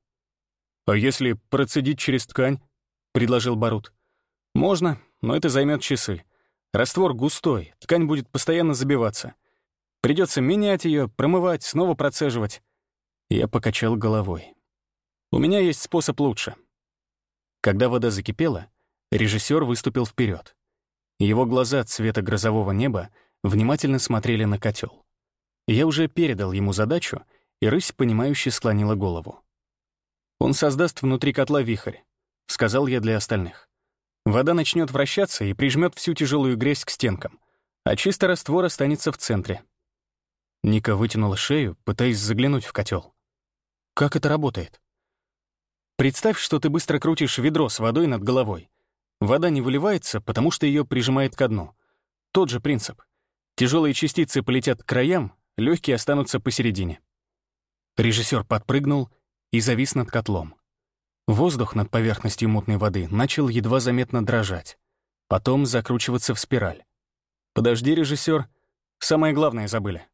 «А если процедить через ткань?» — предложил Барут. «Можно, но это займет часы. Раствор густой, ткань будет постоянно забиваться. Придется менять ее, промывать, снова процеживать». Я покачал головой. «У меня есть способ лучше». Когда вода закипела, режиссер выступил вперед. Его глаза цвета грозового неба внимательно смотрели на котел. Я уже передал ему задачу, и рысь, понимающе склонила голову. «Он создаст внутри котла вихрь», — сказал я для остальных. «Вода начнет вращаться и прижмет всю тяжелую грязь к стенкам, а чистый раствор останется в центре». Ника вытянула шею, пытаясь заглянуть в котел. «Как это работает?» «Представь, что ты быстро крутишь ведро с водой над головой. Вода не выливается, потому что ее прижимает ко дну. Тот же принцип. Тяжелые частицы полетят к краям, легкие останутся посередине. Режиссер подпрыгнул и завис над котлом. Воздух над поверхностью мутной воды начал едва заметно дрожать, потом закручиваться в спираль. «Подожди, режиссер, самое главное забыли».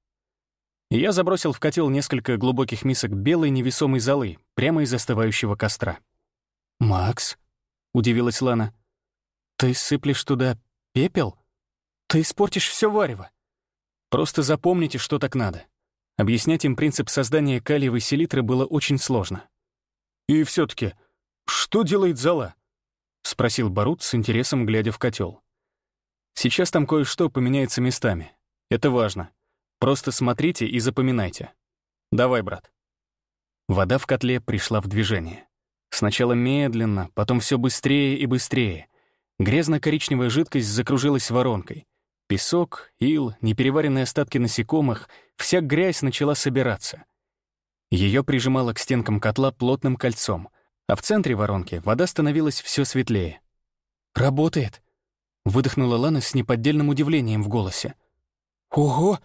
Я забросил в котел несколько глубоких мисок белой невесомой золы прямо из остывающего костра. «Макс?» — удивилась Лана. «Ты сыплешь туда пепел? Ты испортишь все варево. Просто запомните, что так надо. Объяснять им принцип создания калиевой селитры было очень сложно. «И все таки что делает зола?» — спросил Барут с интересом, глядя в котел. «Сейчас там кое-что поменяется местами. Это важно. Просто смотрите и запоминайте. Давай, брат». Вода в котле пришла в движение. Сначала медленно, потом все быстрее и быстрее. Грязно-коричневая жидкость закружилась воронкой. Песок, ил, непереваренные остатки насекомых — вся грязь начала собираться. Ее прижимало к стенкам котла плотным кольцом, а в центре воронки вода становилась все светлее. «Работает!» — выдохнула Лана с неподдельным удивлением в голосе. «Ого!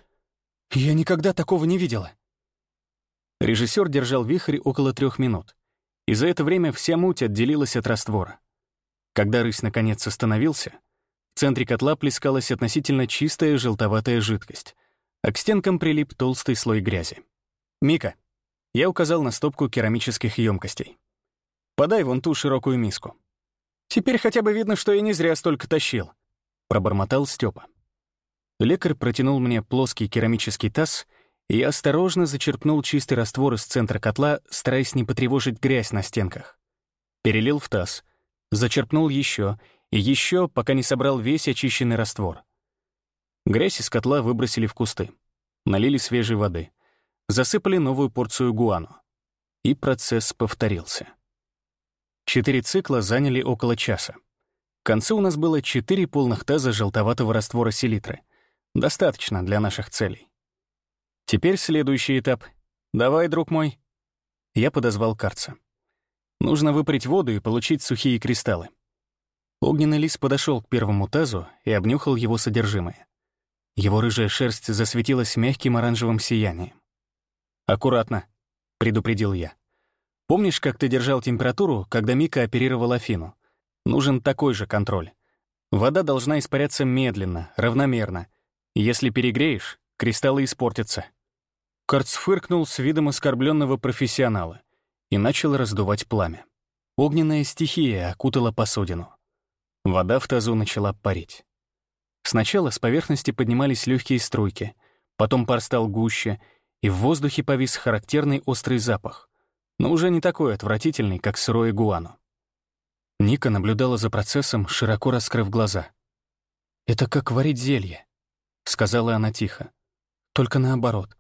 Я никогда такого не видела!» Режиссер держал вихрь около трех минут, и за это время вся муть отделилась от раствора. Когда рысь наконец остановился, центре котла плескалась относительно чистая желтоватая жидкость, а к стенкам прилип толстый слой грязи. «Мика», — я указал на стопку керамических емкостей. «Подай вон ту широкую миску». «Теперь хотя бы видно, что я не зря столько тащил», — пробормотал Степа. Лекарь протянул мне плоский керамический таз, и я осторожно зачерпнул чистый раствор из центра котла, стараясь не потревожить грязь на стенках. Перелил в таз, зачерпнул еще и еще, пока не собрал весь очищенный раствор. Грязь из котла выбросили в кусты, налили свежей воды, засыпали новую порцию гуану. И процесс повторился. Четыре цикла заняли около часа. К концу у нас было четыре полных таза желтоватого раствора селитры. Достаточно для наших целей. Теперь следующий этап. «Давай, друг мой». Я подозвал карца. Нужно выпарить воду и получить сухие кристаллы. Огненный лис подошел к первому тазу и обнюхал его содержимое. Его рыжая шерсть засветилась мягким оранжевым сиянием. «Аккуратно», — предупредил я. «Помнишь, как ты держал температуру, когда Мика оперировал Афину? Нужен такой же контроль. Вода должна испаряться медленно, равномерно. Если перегреешь, кристаллы испортятся». Карц фыркнул с видом оскорбленного профессионала и начал раздувать пламя. Огненная стихия окутала посудину. Вода в тазу начала парить. Сначала с поверхности поднимались легкие струйки, потом пар стал гуще, и в воздухе повис характерный острый запах, но уже не такой отвратительный, как сырое гуану. Ника наблюдала за процессом, широко раскрыв глаза. «Это как варить зелье», — сказала она тихо. «Только наоборот».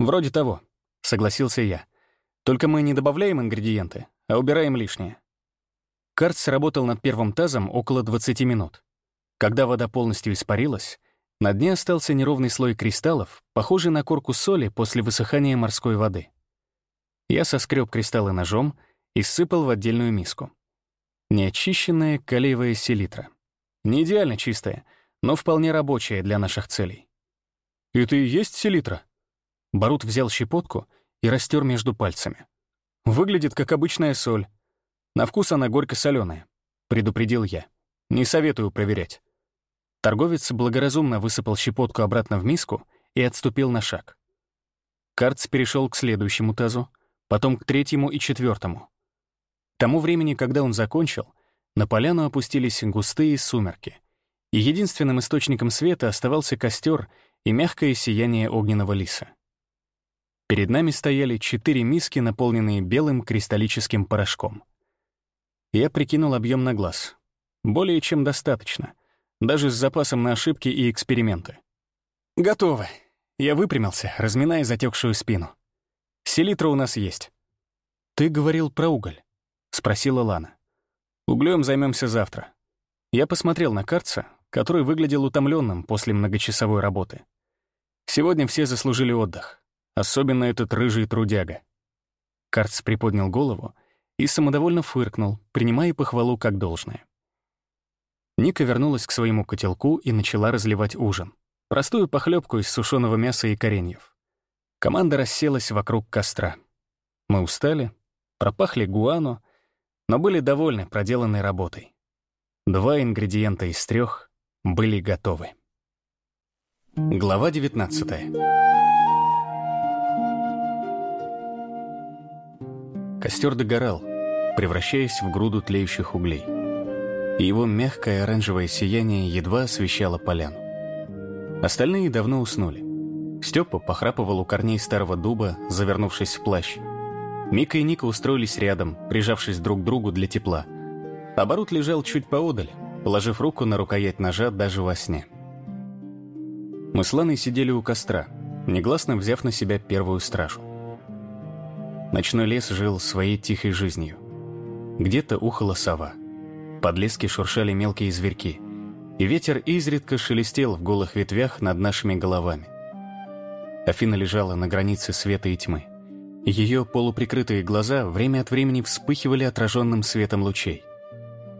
«Вроде того», — согласился я. «Только мы не добавляем ингредиенты, а убираем лишнее». Карт сработал над первым тазом около 20 минут. Когда вода полностью испарилась, на дне остался неровный слой кристаллов, похожий на корку соли после высыхания морской воды. Я соскреб кристаллы ножом и сыпал в отдельную миску. Неочищенная калиевая селитра. Не идеально чистая, но вполне рабочая для наших целей. «Это и есть селитра?» Барут взял щепотку и растер между пальцами. «Выглядит как обычная соль, на вкус она горько-соленая, предупредил я. Не советую проверять. Торговец благоразумно высыпал щепотку обратно в миску и отступил на шаг. Карц перешел к следующему тазу, потом к третьему и четвертому. К тому времени, когда он закончил, на поляну опустились густые сумерки, и единственным источником света оставался костер и мягкое сияние огненного лиса. Перед нами стояли четыре миски, наполненные белым кристаллическим порошком — я прикинул объем на глаз. Более чем достаточно. Даже с запасом на ошибки и эксперименты. «Готово». Я выпрямился, разминая затекшую спину. «Селитра у нас есть». «Ты говорил про уголь?» — спросила Лана. Углем займемся завтра». Я посмотрел на Карца, который выглядел утомленным после многочасовой работы. Сегодня все заслужили отдых, особенно этот рыжий трудяга. Карц приподнял голову и самодовольно фыркнул, принимая похвалу как должное. Ника вернулась к своему котелку и начала разливать ужин. Простую похлебку из сушеного мяса и кореньев. Команда расселась вокруг костра. Мы устали, пропахли гуану, но были довольны проделанной работой. Два ингредиента из трех были готовы. Глава 19 Костер догорал, превращаясь в груду тлеющих углей. И его мягкое оранжевое сияние едва освещало поляну. Остальные давно уснули. Степа похрапывал у корней старого дуба, завернувшись в плащ. Мика и Ника устроились рядом, прижавшись друг к другу для тепла. Оборот лежал чуть поодаль, положив руку на рукоять ножа даже во сне. Мы с Ланой сидели у костра, негласно взяв на себя первую стражу. Ночной лес жил своей тихой жизнью. Где-то ухала сова. В подлеске шуршали мелкие зверьки. И ветер изредка шелестел в голых ветвях над нашими головами. Афина лежала на границе света и тьмы. Ее полуприкрытые глаза время от времени вспыхивали отраженным светом лучей.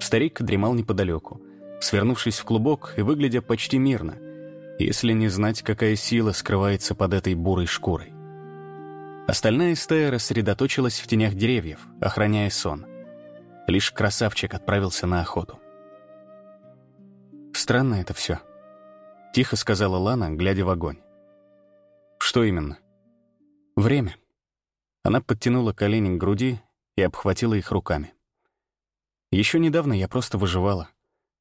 Старик дремал неподалеку, свернувшись в клубок и выглядя почти мирно, если не знать, какая сила скрывается под этой бурой шкурой. Остальная стая рассредоточилась в тенях деревьев, охраняя сон. Лишь красавчик отправился на охоту. «Странно это все», — тихо сказала Лана, глядя в огонь. «Что именно?» «Время». Она подтянула колени к груди и обхватила их руками. Еще недавно я просто выживала.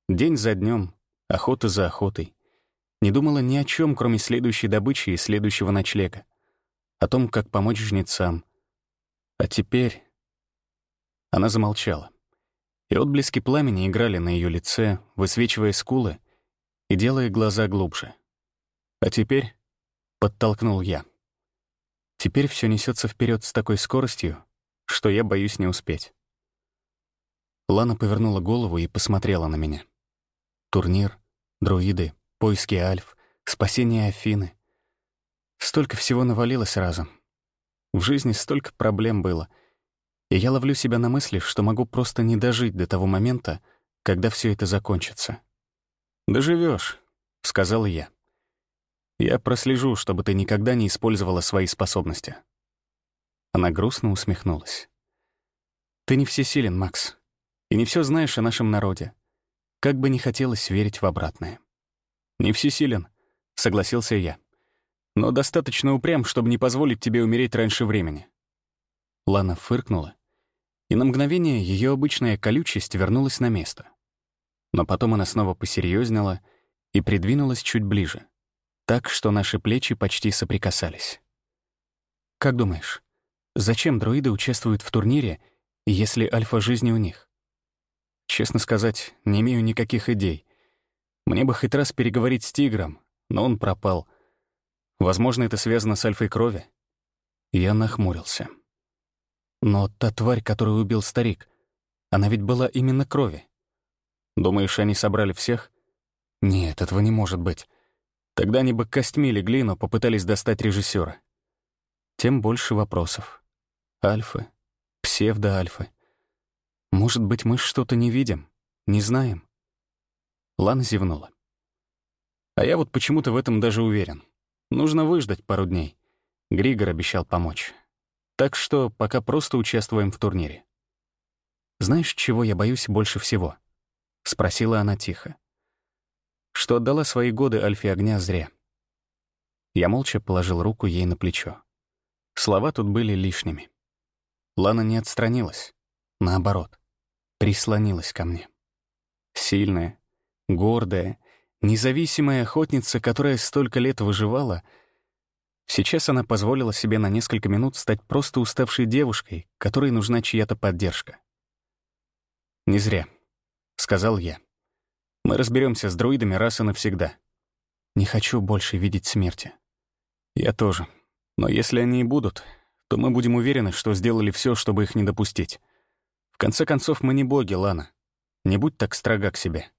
День за днем, охота за охотой. Не думала ни о чем, кроме следующей добычи и следующего ночлега о том, как помочь жнецам. А теперь... Она замолчала. И отблески пламени играли на ее лице, высвечивая скулы и делая глаза глубже. А теперь подтолкнул я. Теперь все несется вперед с такой скоростью, что я боюсь не успеть. Лана повернула голову и посмотрела на меня. Турнир, друиды, поиски Альф, спасение Афины — Столько всего навалилось разом. В жизни столько проблем было. И я ловлю себя на мысли, что могу просто не дожить до того момента, когда все это закончится. «Доживешь», — сказал я. «Я прослежу, чтобы ты никогда не использовала свои способности». Она грустно усмехнулась. «Ты не всесилен, Макс, и не все знаешь о нашем народе. Как бы не хотелось верить в обратное». «Не всесилен», — согласился я но достаточно упрям, чтобы не позволить тебе умереть раньше времени». Лана фыркнула, и на мгновение ее обычная колючесть вернулась на место. Но потом она снова посерьезнела и придвинулась чуть ближе, так, что наши плечи почти соприкасались. «Как думаешь, зачем дроиды участвуют в турнире, если альфа-жизни у них?» Честно сказать, не имею никаких идей. Мне бы хоть раз переговорить с тигром, но он пропал. Возможно, это связано с альфой крови. Я нахмурился. Но та тварь, которую убил старик, она ведь была именно крови. Думаешь, они собрали всех? Нет, этого не может быть. Тогда они бы костьми легли, но попытались достать режиссера. Тем больше вопросов. Альфы, псевдо-альфы. Может быть, мы что-то не видим, не знаем? Лана зевнула. А я вот почему-то в этом даже уверен. Нужно выждать пару дней. Григор обещал помочь. Так что пока просто участвуем в турнире. «Знаешь, чего я боюсь больше всего?» — спросила она тихо. Что отдала свои годы Альфе огня зря. Я молча положил руку ей на плечо. Слова тут были лишними. Лана не отстранилась. Наоборот, прислонилась ко мне. Сильная, гордая, независимая охотница, которая столько лет выживала, сейчас она позволила себе на несколько минут стать просто уставшей девушкой, которой нужна чья-то поддержка. «Не зря», — сказал я. «Мы разберемся с друидами раз и навсегда. Не хочу больше видеть смерти». «Я тоже. Но если они и будут, то мы будем уверены, что сделали все, чтобы их не допустить. В конце концов, мы не боги, Лана. Не будь так строга к себе».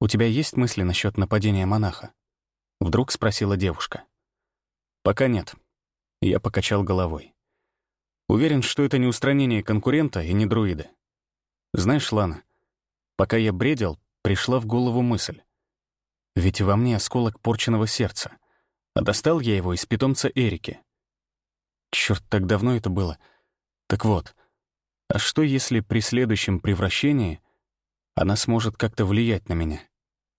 «У тебя есть мысли насчет нападения монаха?» Вдруг спросила девушка. «Пока нет». Я покачал головой. Уверен, что это не устранение конкурента и не друиды. Знаешь, Лана, пока я бредил, пришла в голову мысль. Ведь во мне осколок порченного сердца, а достал я его из питомца Эрики. Черт, так давно это было. Так вот, а что если при следующем превращении она сможет как-то влиять на меня?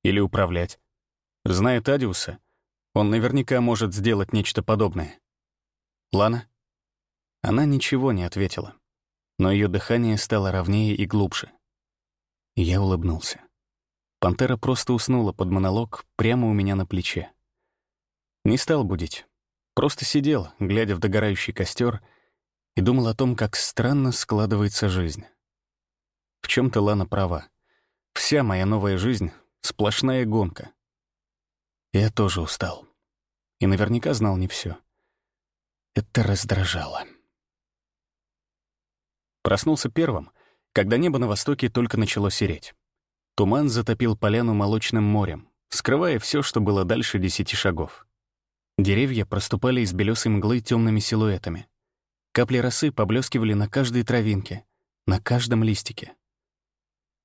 Или управлять? Зная Тадиуса, он наверняка может сделать нечто подобное. Лана? Она ничего не ответила но ее дыхание стало ровнее и глубже. Я улыбнулся. Пантера просто уснула под монолог прямо у меня на плече. Не стал будить. Просто сидел, глядя в догорающий костер, и думал о том, как странно складывается жизнь. В чем то Лана права. Вся моя новая жизнь — сплошная гонка. Я тоже устал. И наверняка знал не все. Это раздражало. Проснулся первым, когда небо на востоке только начало сереть. Туман затопил поляну молочным морем, скрывая все, что было дальше десяти шагов. Деревья проступали из белесой мглы темными силуэтами. Капли росы поблескивали на каждой травинке, на каждом листике.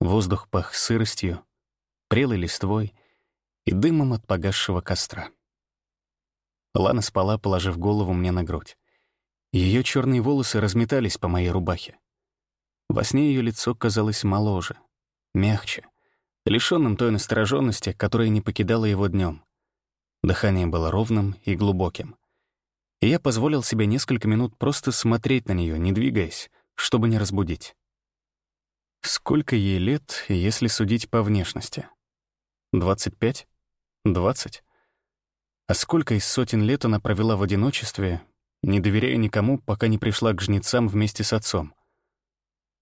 Воздух пах сыростью, прелой листвой и дымом от погасшего костра. Лана спала, положив голову мне на грудь. Ее черные волосы разметались по моей рубахе. Во сне ее лицо казалось моложе, мягче, лишенным той настороженности, которая не покидала его днем. Дыхание было ровным и глубоким. И я позволил себе несколько минут просто смотреть на нее, не двигаясь, чтобы не разбудить. Сколько ей лет, если судить по внешности? 25? 20? А сколько из сотен лет она провела в одиночестве, не доверяя никому, пока не пришла к жнецам вместе с отцом?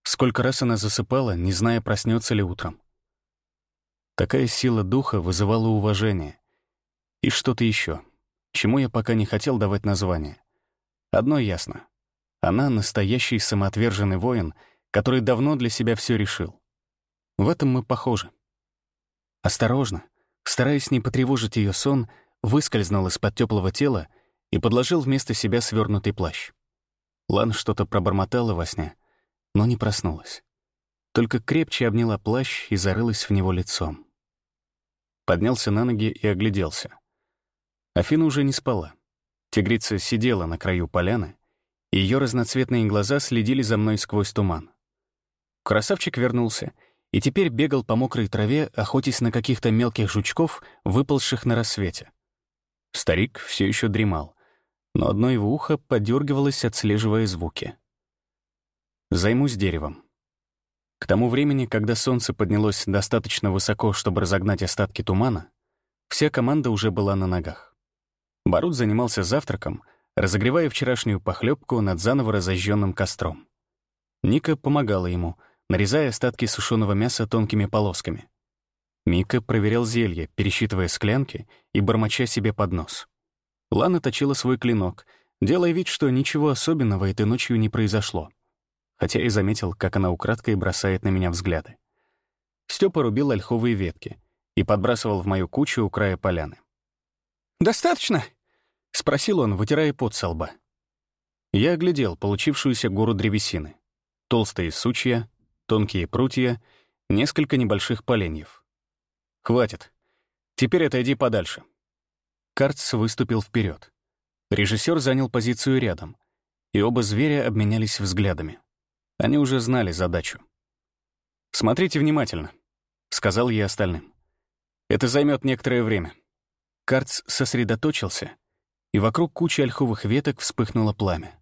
Сколько раз она засыпала, не зная, проснется ли утром. Такая сила духа вызывала уважение. И что-то еще, чему я пока не хотел давать название. Одно ясно. Она — настоящий самоотверженный воин, который давно для себя все решил. В этом мы похожи. Осторожно, стараясь не потревожить ее сон, выскользнул из-под теплого тела и подложил вместо себя свернутый плащ. Лан что-то пробормотала во сне, но не проснулась. Только крепче обняла плащ и зарылась в него лицом. Поднялся на ноги и огляделся. Афина уже не спала. Тигрица сидела на краю поляны, и ее разноцветные глаза следили за мной сквозь туман. Красавчик вернулся и теперь бегал по мокрой траве, охотясь на каких-то мелких жучков, выползших на рассвете. Старик все еще дремал, но одно его ухо подергивалось, отслеживая звуки. Займусь деревом. К тому времени, когда солнце поднялось достаточно высоко, чтобы разогнать остатки тумана, вся команда уже была на ногах. Барут занимался завтраком, разогревая вчерашнюю похлебку над заново разожженным костром. Ника помогала ему, нарезая остатки сушеного мяса тонкими полосками. Мика проверял зелье, пересчитывая склянки и бормоча себе под нос. Лана точила свой клинок, делая вид, что ничего особенного этой ночью не произошло хотя и заметил, как она украдкой бросает на меня взгляды. Степа рубил ольховые ветки и подбрасывал в мою кучу у края поляны. «Достаточно?» — спросил он, вытирая пот со лба. Я оглядел получившуюся гору древесины. Толстые сучья, тонкие прутья, несколько небольших поленьев. «Хватит. Теперь отойди подальше». Карц выступил вперед. Режиссер занял позицию рядом, и оба зверя обменялись взглядами. Они уже знали задачу. «Смотрите внимательно», — сказал я остальным. «Это займет некоторое время». Карц сосредоточился, и вокруг кучи ольховых веток вспыхнуло пламя.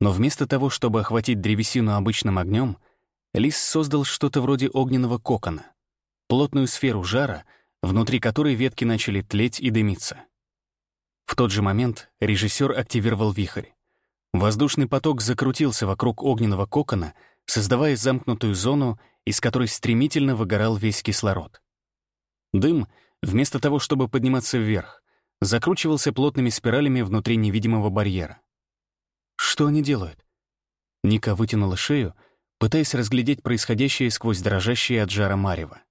Но вместо того, чтобы охватить древесину обычным огнем, Лис создал что-то вроде огненного кокона, плотную сферу жара, внутри которой ветки начали тлеть и дымиться. В тот же момент режиссер активировал вихрь. Воздушный поток закрутился вокруг огненного кокона, создавая замкнутую зону, из которой стремительно выгорал весь кислород. Дым, вместо того, чтобы подниматься вверх, закручивался плотными спиралями внутри невидимого барьера. Что они делают? Ника вытянула шею, пытаясь разглядеть происходящее сквозь дрожащее от жара марево.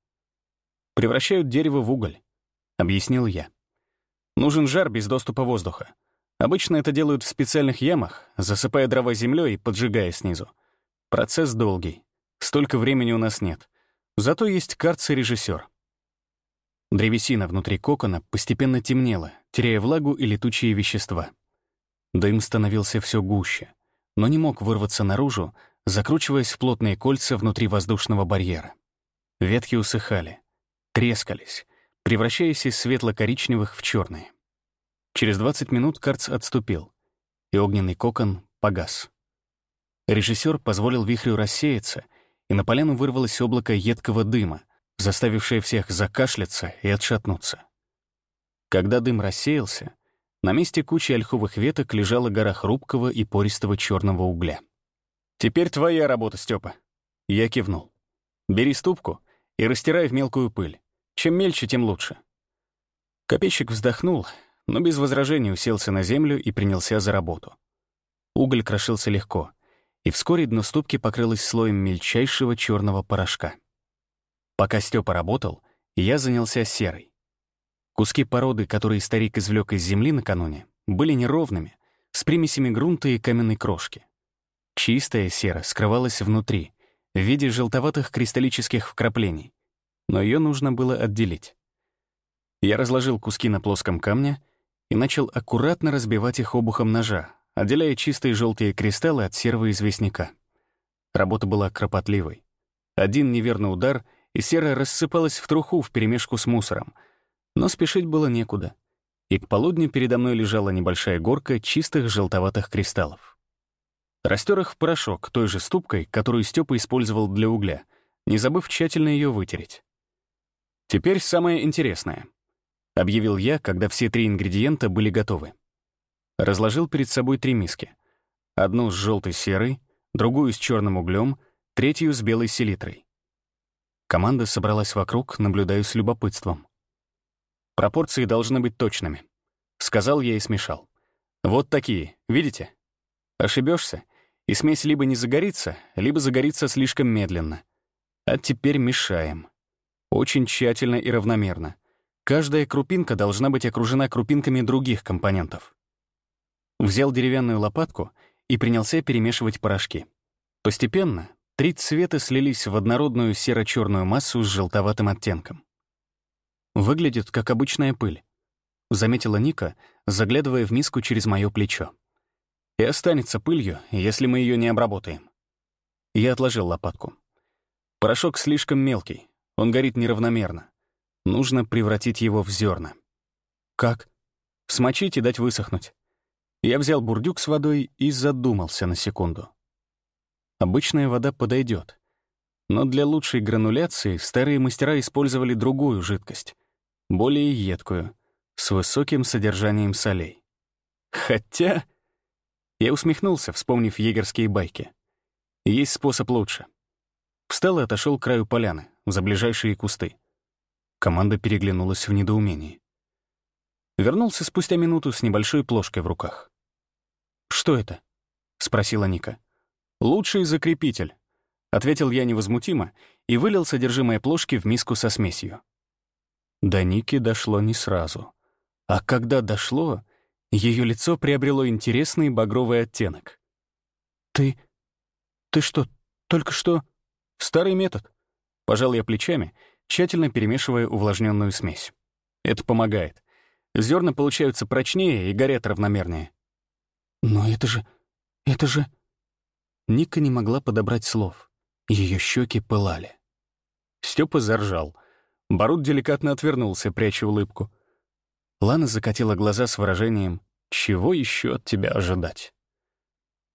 «Превращают дерево в уголь», — объяснил я. «Нужен жар без доступа воздуха. Обычно это делают в специальных ямах, засыпая дрова землей и поджигая снизу. Процесс долгий. Столько времени у нас нет. Зато есть карцер-режиссер. Древесина внутри кокона постепенно темнела, теряя влагу и летучие вещества. Дым становился все гуще, но не мог вырваться наружу, закручиваясь в плотные кольца внутри воздушного барьера. Ветки усыхали, трескались, превращаясь из светло-коричневых в черные. Через 20 минут Карц отступил, и огненный кокон погас. Режиссер позволил вихрю рассеяться, и на поляну вырвалось облако едкого дыма, заставившее всех закашляться и отшатнуться. Когда дым рассеялся, на месте кучи ольховых веток лежала гора хрупкого и пористого черного угля. «Теперь твоя работа, Степа. Я кивнул. «Бери ступку и растирай в мелкую пыль. Чем мельче, тем лучше». Копейщик вздохнул, но без возражений уселся на землю и принялся за работу. Уголь крошился легко, и вскоре дно ступки покрылось слоем мельчайшего черного порошка. Пока Степа работал, я занялся серой. Куски породы, которые старик извлек из земли накануне, были неровными, с примесями грунта и каменной крошки. Чистая сера скрывалась внутри, в виде желтоватых кристаллических вкраплений, но ее нужно было отделить. Я разложил куски на плоском камне и начал аккуратно разбивать их обухом ножа, отделяя чистые желтые кристаллы от серого известняка. Работа была кропотливой. Один неверный удар, и сера рассыпалась в труху вперемешку с мусором. Но спешить было некуда. И к полудню передо мной лежала небольшая горка чистых желтоватых кристаллов. Растер их в порошок той же ступкой, которую Степа использовал для угля, не забыв тщательно ее вытереть. Теперь самое интересное —— объявил я, когда все три ингредиента были готовы. Разложил перед собой три миски. Одну с желтой серой, другую с черным углем, третью с белой селитрой. Команда собралась вокруг, наблюдая с любопытством. «Пропорции должны быть точными», — сказал я и смешал. «Вот такие, видите? Ошибешься, и смесь либо не загорится, либо загорится слишком медленно. А теперь мешаем. Очень тщательно и равномерно. Каждая крупинка должна быть окружена крупинками других компонентов. Взял деревянную лопатку и принялся перемешивать порошки. Постепенно три цвета слились в однородную серо-черную массу с желтоватым оттенком. «Выглядит, как обычная пыль», — заметила Ника, заглядывая в миску через мое плечо. «И останется пылью, если мы ее не обработаем». Я отложил лопатку. Порошок слишком мелкий, он горит неравномерно. Нужно превратить его в зерна. Как? Смочить и дать высохнуть. Я взял бурдюк с водой и задумался на секунду. Обычная вода подойдет, Но для лучшей грануляции старые мастера использовали другую жидкость, более едкую, с высоким содержанием солей. Хотя... Я усмехнулся, вспомнив егерские байки. Есть способ лучше. Встал и отошел к краю поляны, за ближайшие кусты. Команда переглянулась в недоумении. Вернулся спустя минуту с небольшой плошкой в руках. «Что это?» — спросила Ника. «Лучший закрепитель», — ответил я невозмутимо и вылил содержимое плошки в миску со смесью. До Ники дошло не сразу. А когда дошло, ее лицо приобрело интересный багровый оттенок. «Ты... ты что, только что...» «Старый метод». Пожал я плечами, тщательно перемешивая увлажненную смесь. Это помогает. Зерна получаются прочнее и горят равномернее. «Но это же... это же...» Ника не могла подобрать слов. Ее щеки пылали. Степа заржал. Барут деликатно отвернулся, пряча улыбку. Лана закатила глаза с выражением «Чего еще от тебя ожидать?»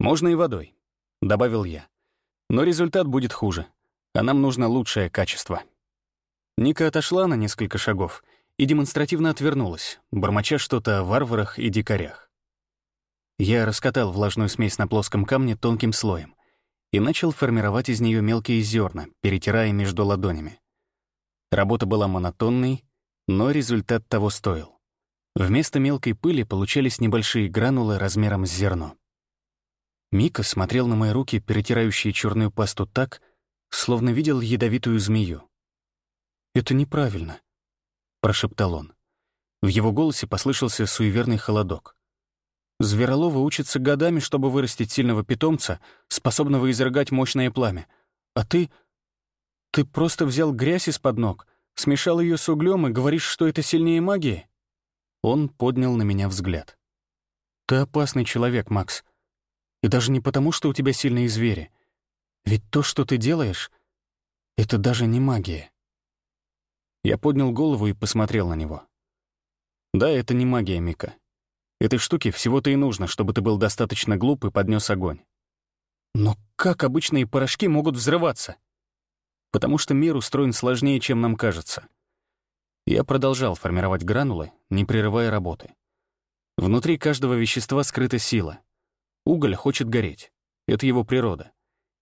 «Можно и водой», — добавил я. «Но результат будет хуже, а нам нужно лучшее качество». Ника отошла на несколько шагов и демонстративно отвернулась, бормоча что-то о варварах и дикарях. Я раскатал влажную смесь на плоском камне тонким слоем и начал формировать из нее мелкие зерна, перетирая между ладонями. Работа была монотонной, но результат того стоил. Вместо мелкой пыли получались небольшие гранулы размером с зерно. Мика смотрел на мои руки, перетирающие черную пасту так, словно видел ядовитую змею. «Это неправильно», — прошептал он. В его голосе послышался суеверный холодок. «Звероловы учатся годами, чтобы вырастить сильного питомца, способного изрыгать мощное пламя. А ты... ты просто взял грязь из-под ног, смешал ее с углем и говоришь, что это сильнее магии?» Он поднял на меня взгляд. «Ты опасный человек, Макс. И даже не потому, что у тебя сильные звери. Ведь то, что ты делаешь, это даже не магия». Я поднял голову и посмотрел на него. «Да, это не магия, Мика. Этой штуке всего-то и нужно, чтобы ты был достаточно глуп и поднес огонь. Но как обычные порошки могут взрываться? Потому что мир устроен сложнее, чем нам кажется. Я продолжал формировать гранулы, не прерывая работы. Внутри каждого вещества скрыта сила. Уголь хочет гореть. Это его природа.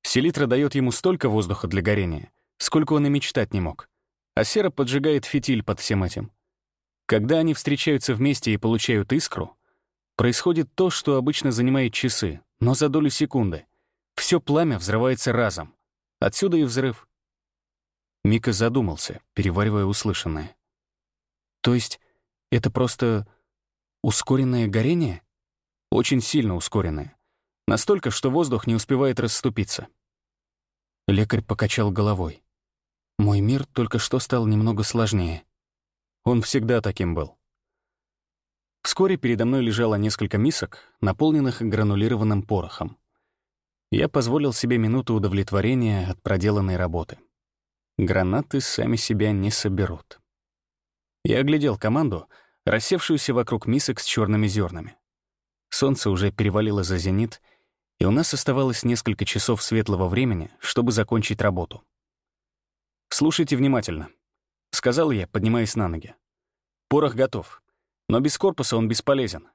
Селитра дает ему столько воздуха для горения, сколько он и мечтать не мог. А сера поджигает фитиль под всем этим. Когда они встречаются вместе и получают искру, происходит то, что обычно занимает часы, но за долю секунды. Все пламя взрывается разом. Отсюда и взрыв. Мика задумался, переваривая услышанное. То есть это просто ускоренное горение? Очень сильно ускоренное. Настолько, что воздух не успевает расступиться. Лекарь покачал головой. Мой мир только что стал немного сложнее. Он всегда таким был. Вскоре передо мной лежало несколько мисок, наполненных гранулированным порохом. Я позволил себе минуту удовлетворения от проделанной работы. Гранаты сами себя не соберут. Я оглядел команду, рассевшуюся вокруг мисок с черными зернами. Солнце уже перевалило за зенит, и у нас оставалось несколько часов светлого времени, чтобы закончить работу. «Слушайте внимательно», — сказал я, поднимаясь на ноги. «Порох готов, но без корпуса он бесполезен.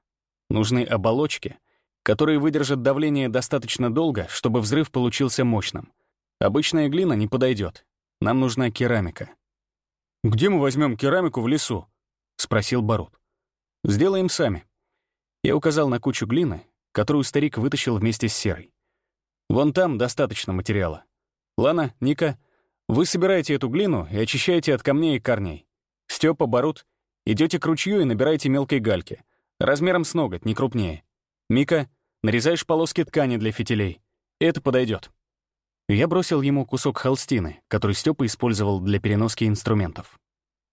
Нужны оболочки, которые выдержат давление достаточно долго, чтобы взрыв получился мощным. Обычная глина не подойдет. Нам нужна керамика. «Где мы возьмем керамику в лесу?» — спросил Барут. «Сделаем сами». Я указал на кучу глины, которую старик вытащил вместе с серой. «Вон там достаточно материала. Лана, Ника, вы собираете эту глину и очищаете от камней и корней. Степа, Барут, идете к ручью и набираете мелкой гальки, размером с ноготь, не крупнее. Мика, нарезаешь полоски ткани для фитилей. Это подойдет. Я бросил ему кусок холстины, который Степа использовал для переноски инструментов.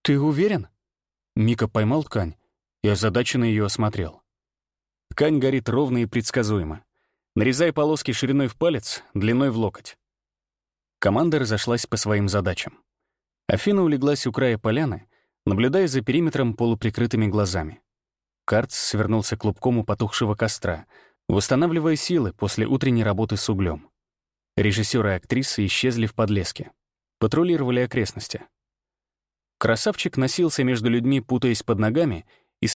«Ты уверен?» Мика поймал ткань и озадаченно ее осмотрел. Ткань горит ровно и предсказуемо. Нарезай полоски шириной в палец, длиной в локоть. Команда разошлась по своим задачам. Афина улеглась у края поляны, наблюдая за периметром полуприкрытыми глазами. Карц свернулся клубком у потухшего костра, восстанавливая силы после утренней работы с углем. Режиссер и актриса исчезли в подлеске. патрулировали окрестности. Красавчик носился между людьми, путаясь под ногами,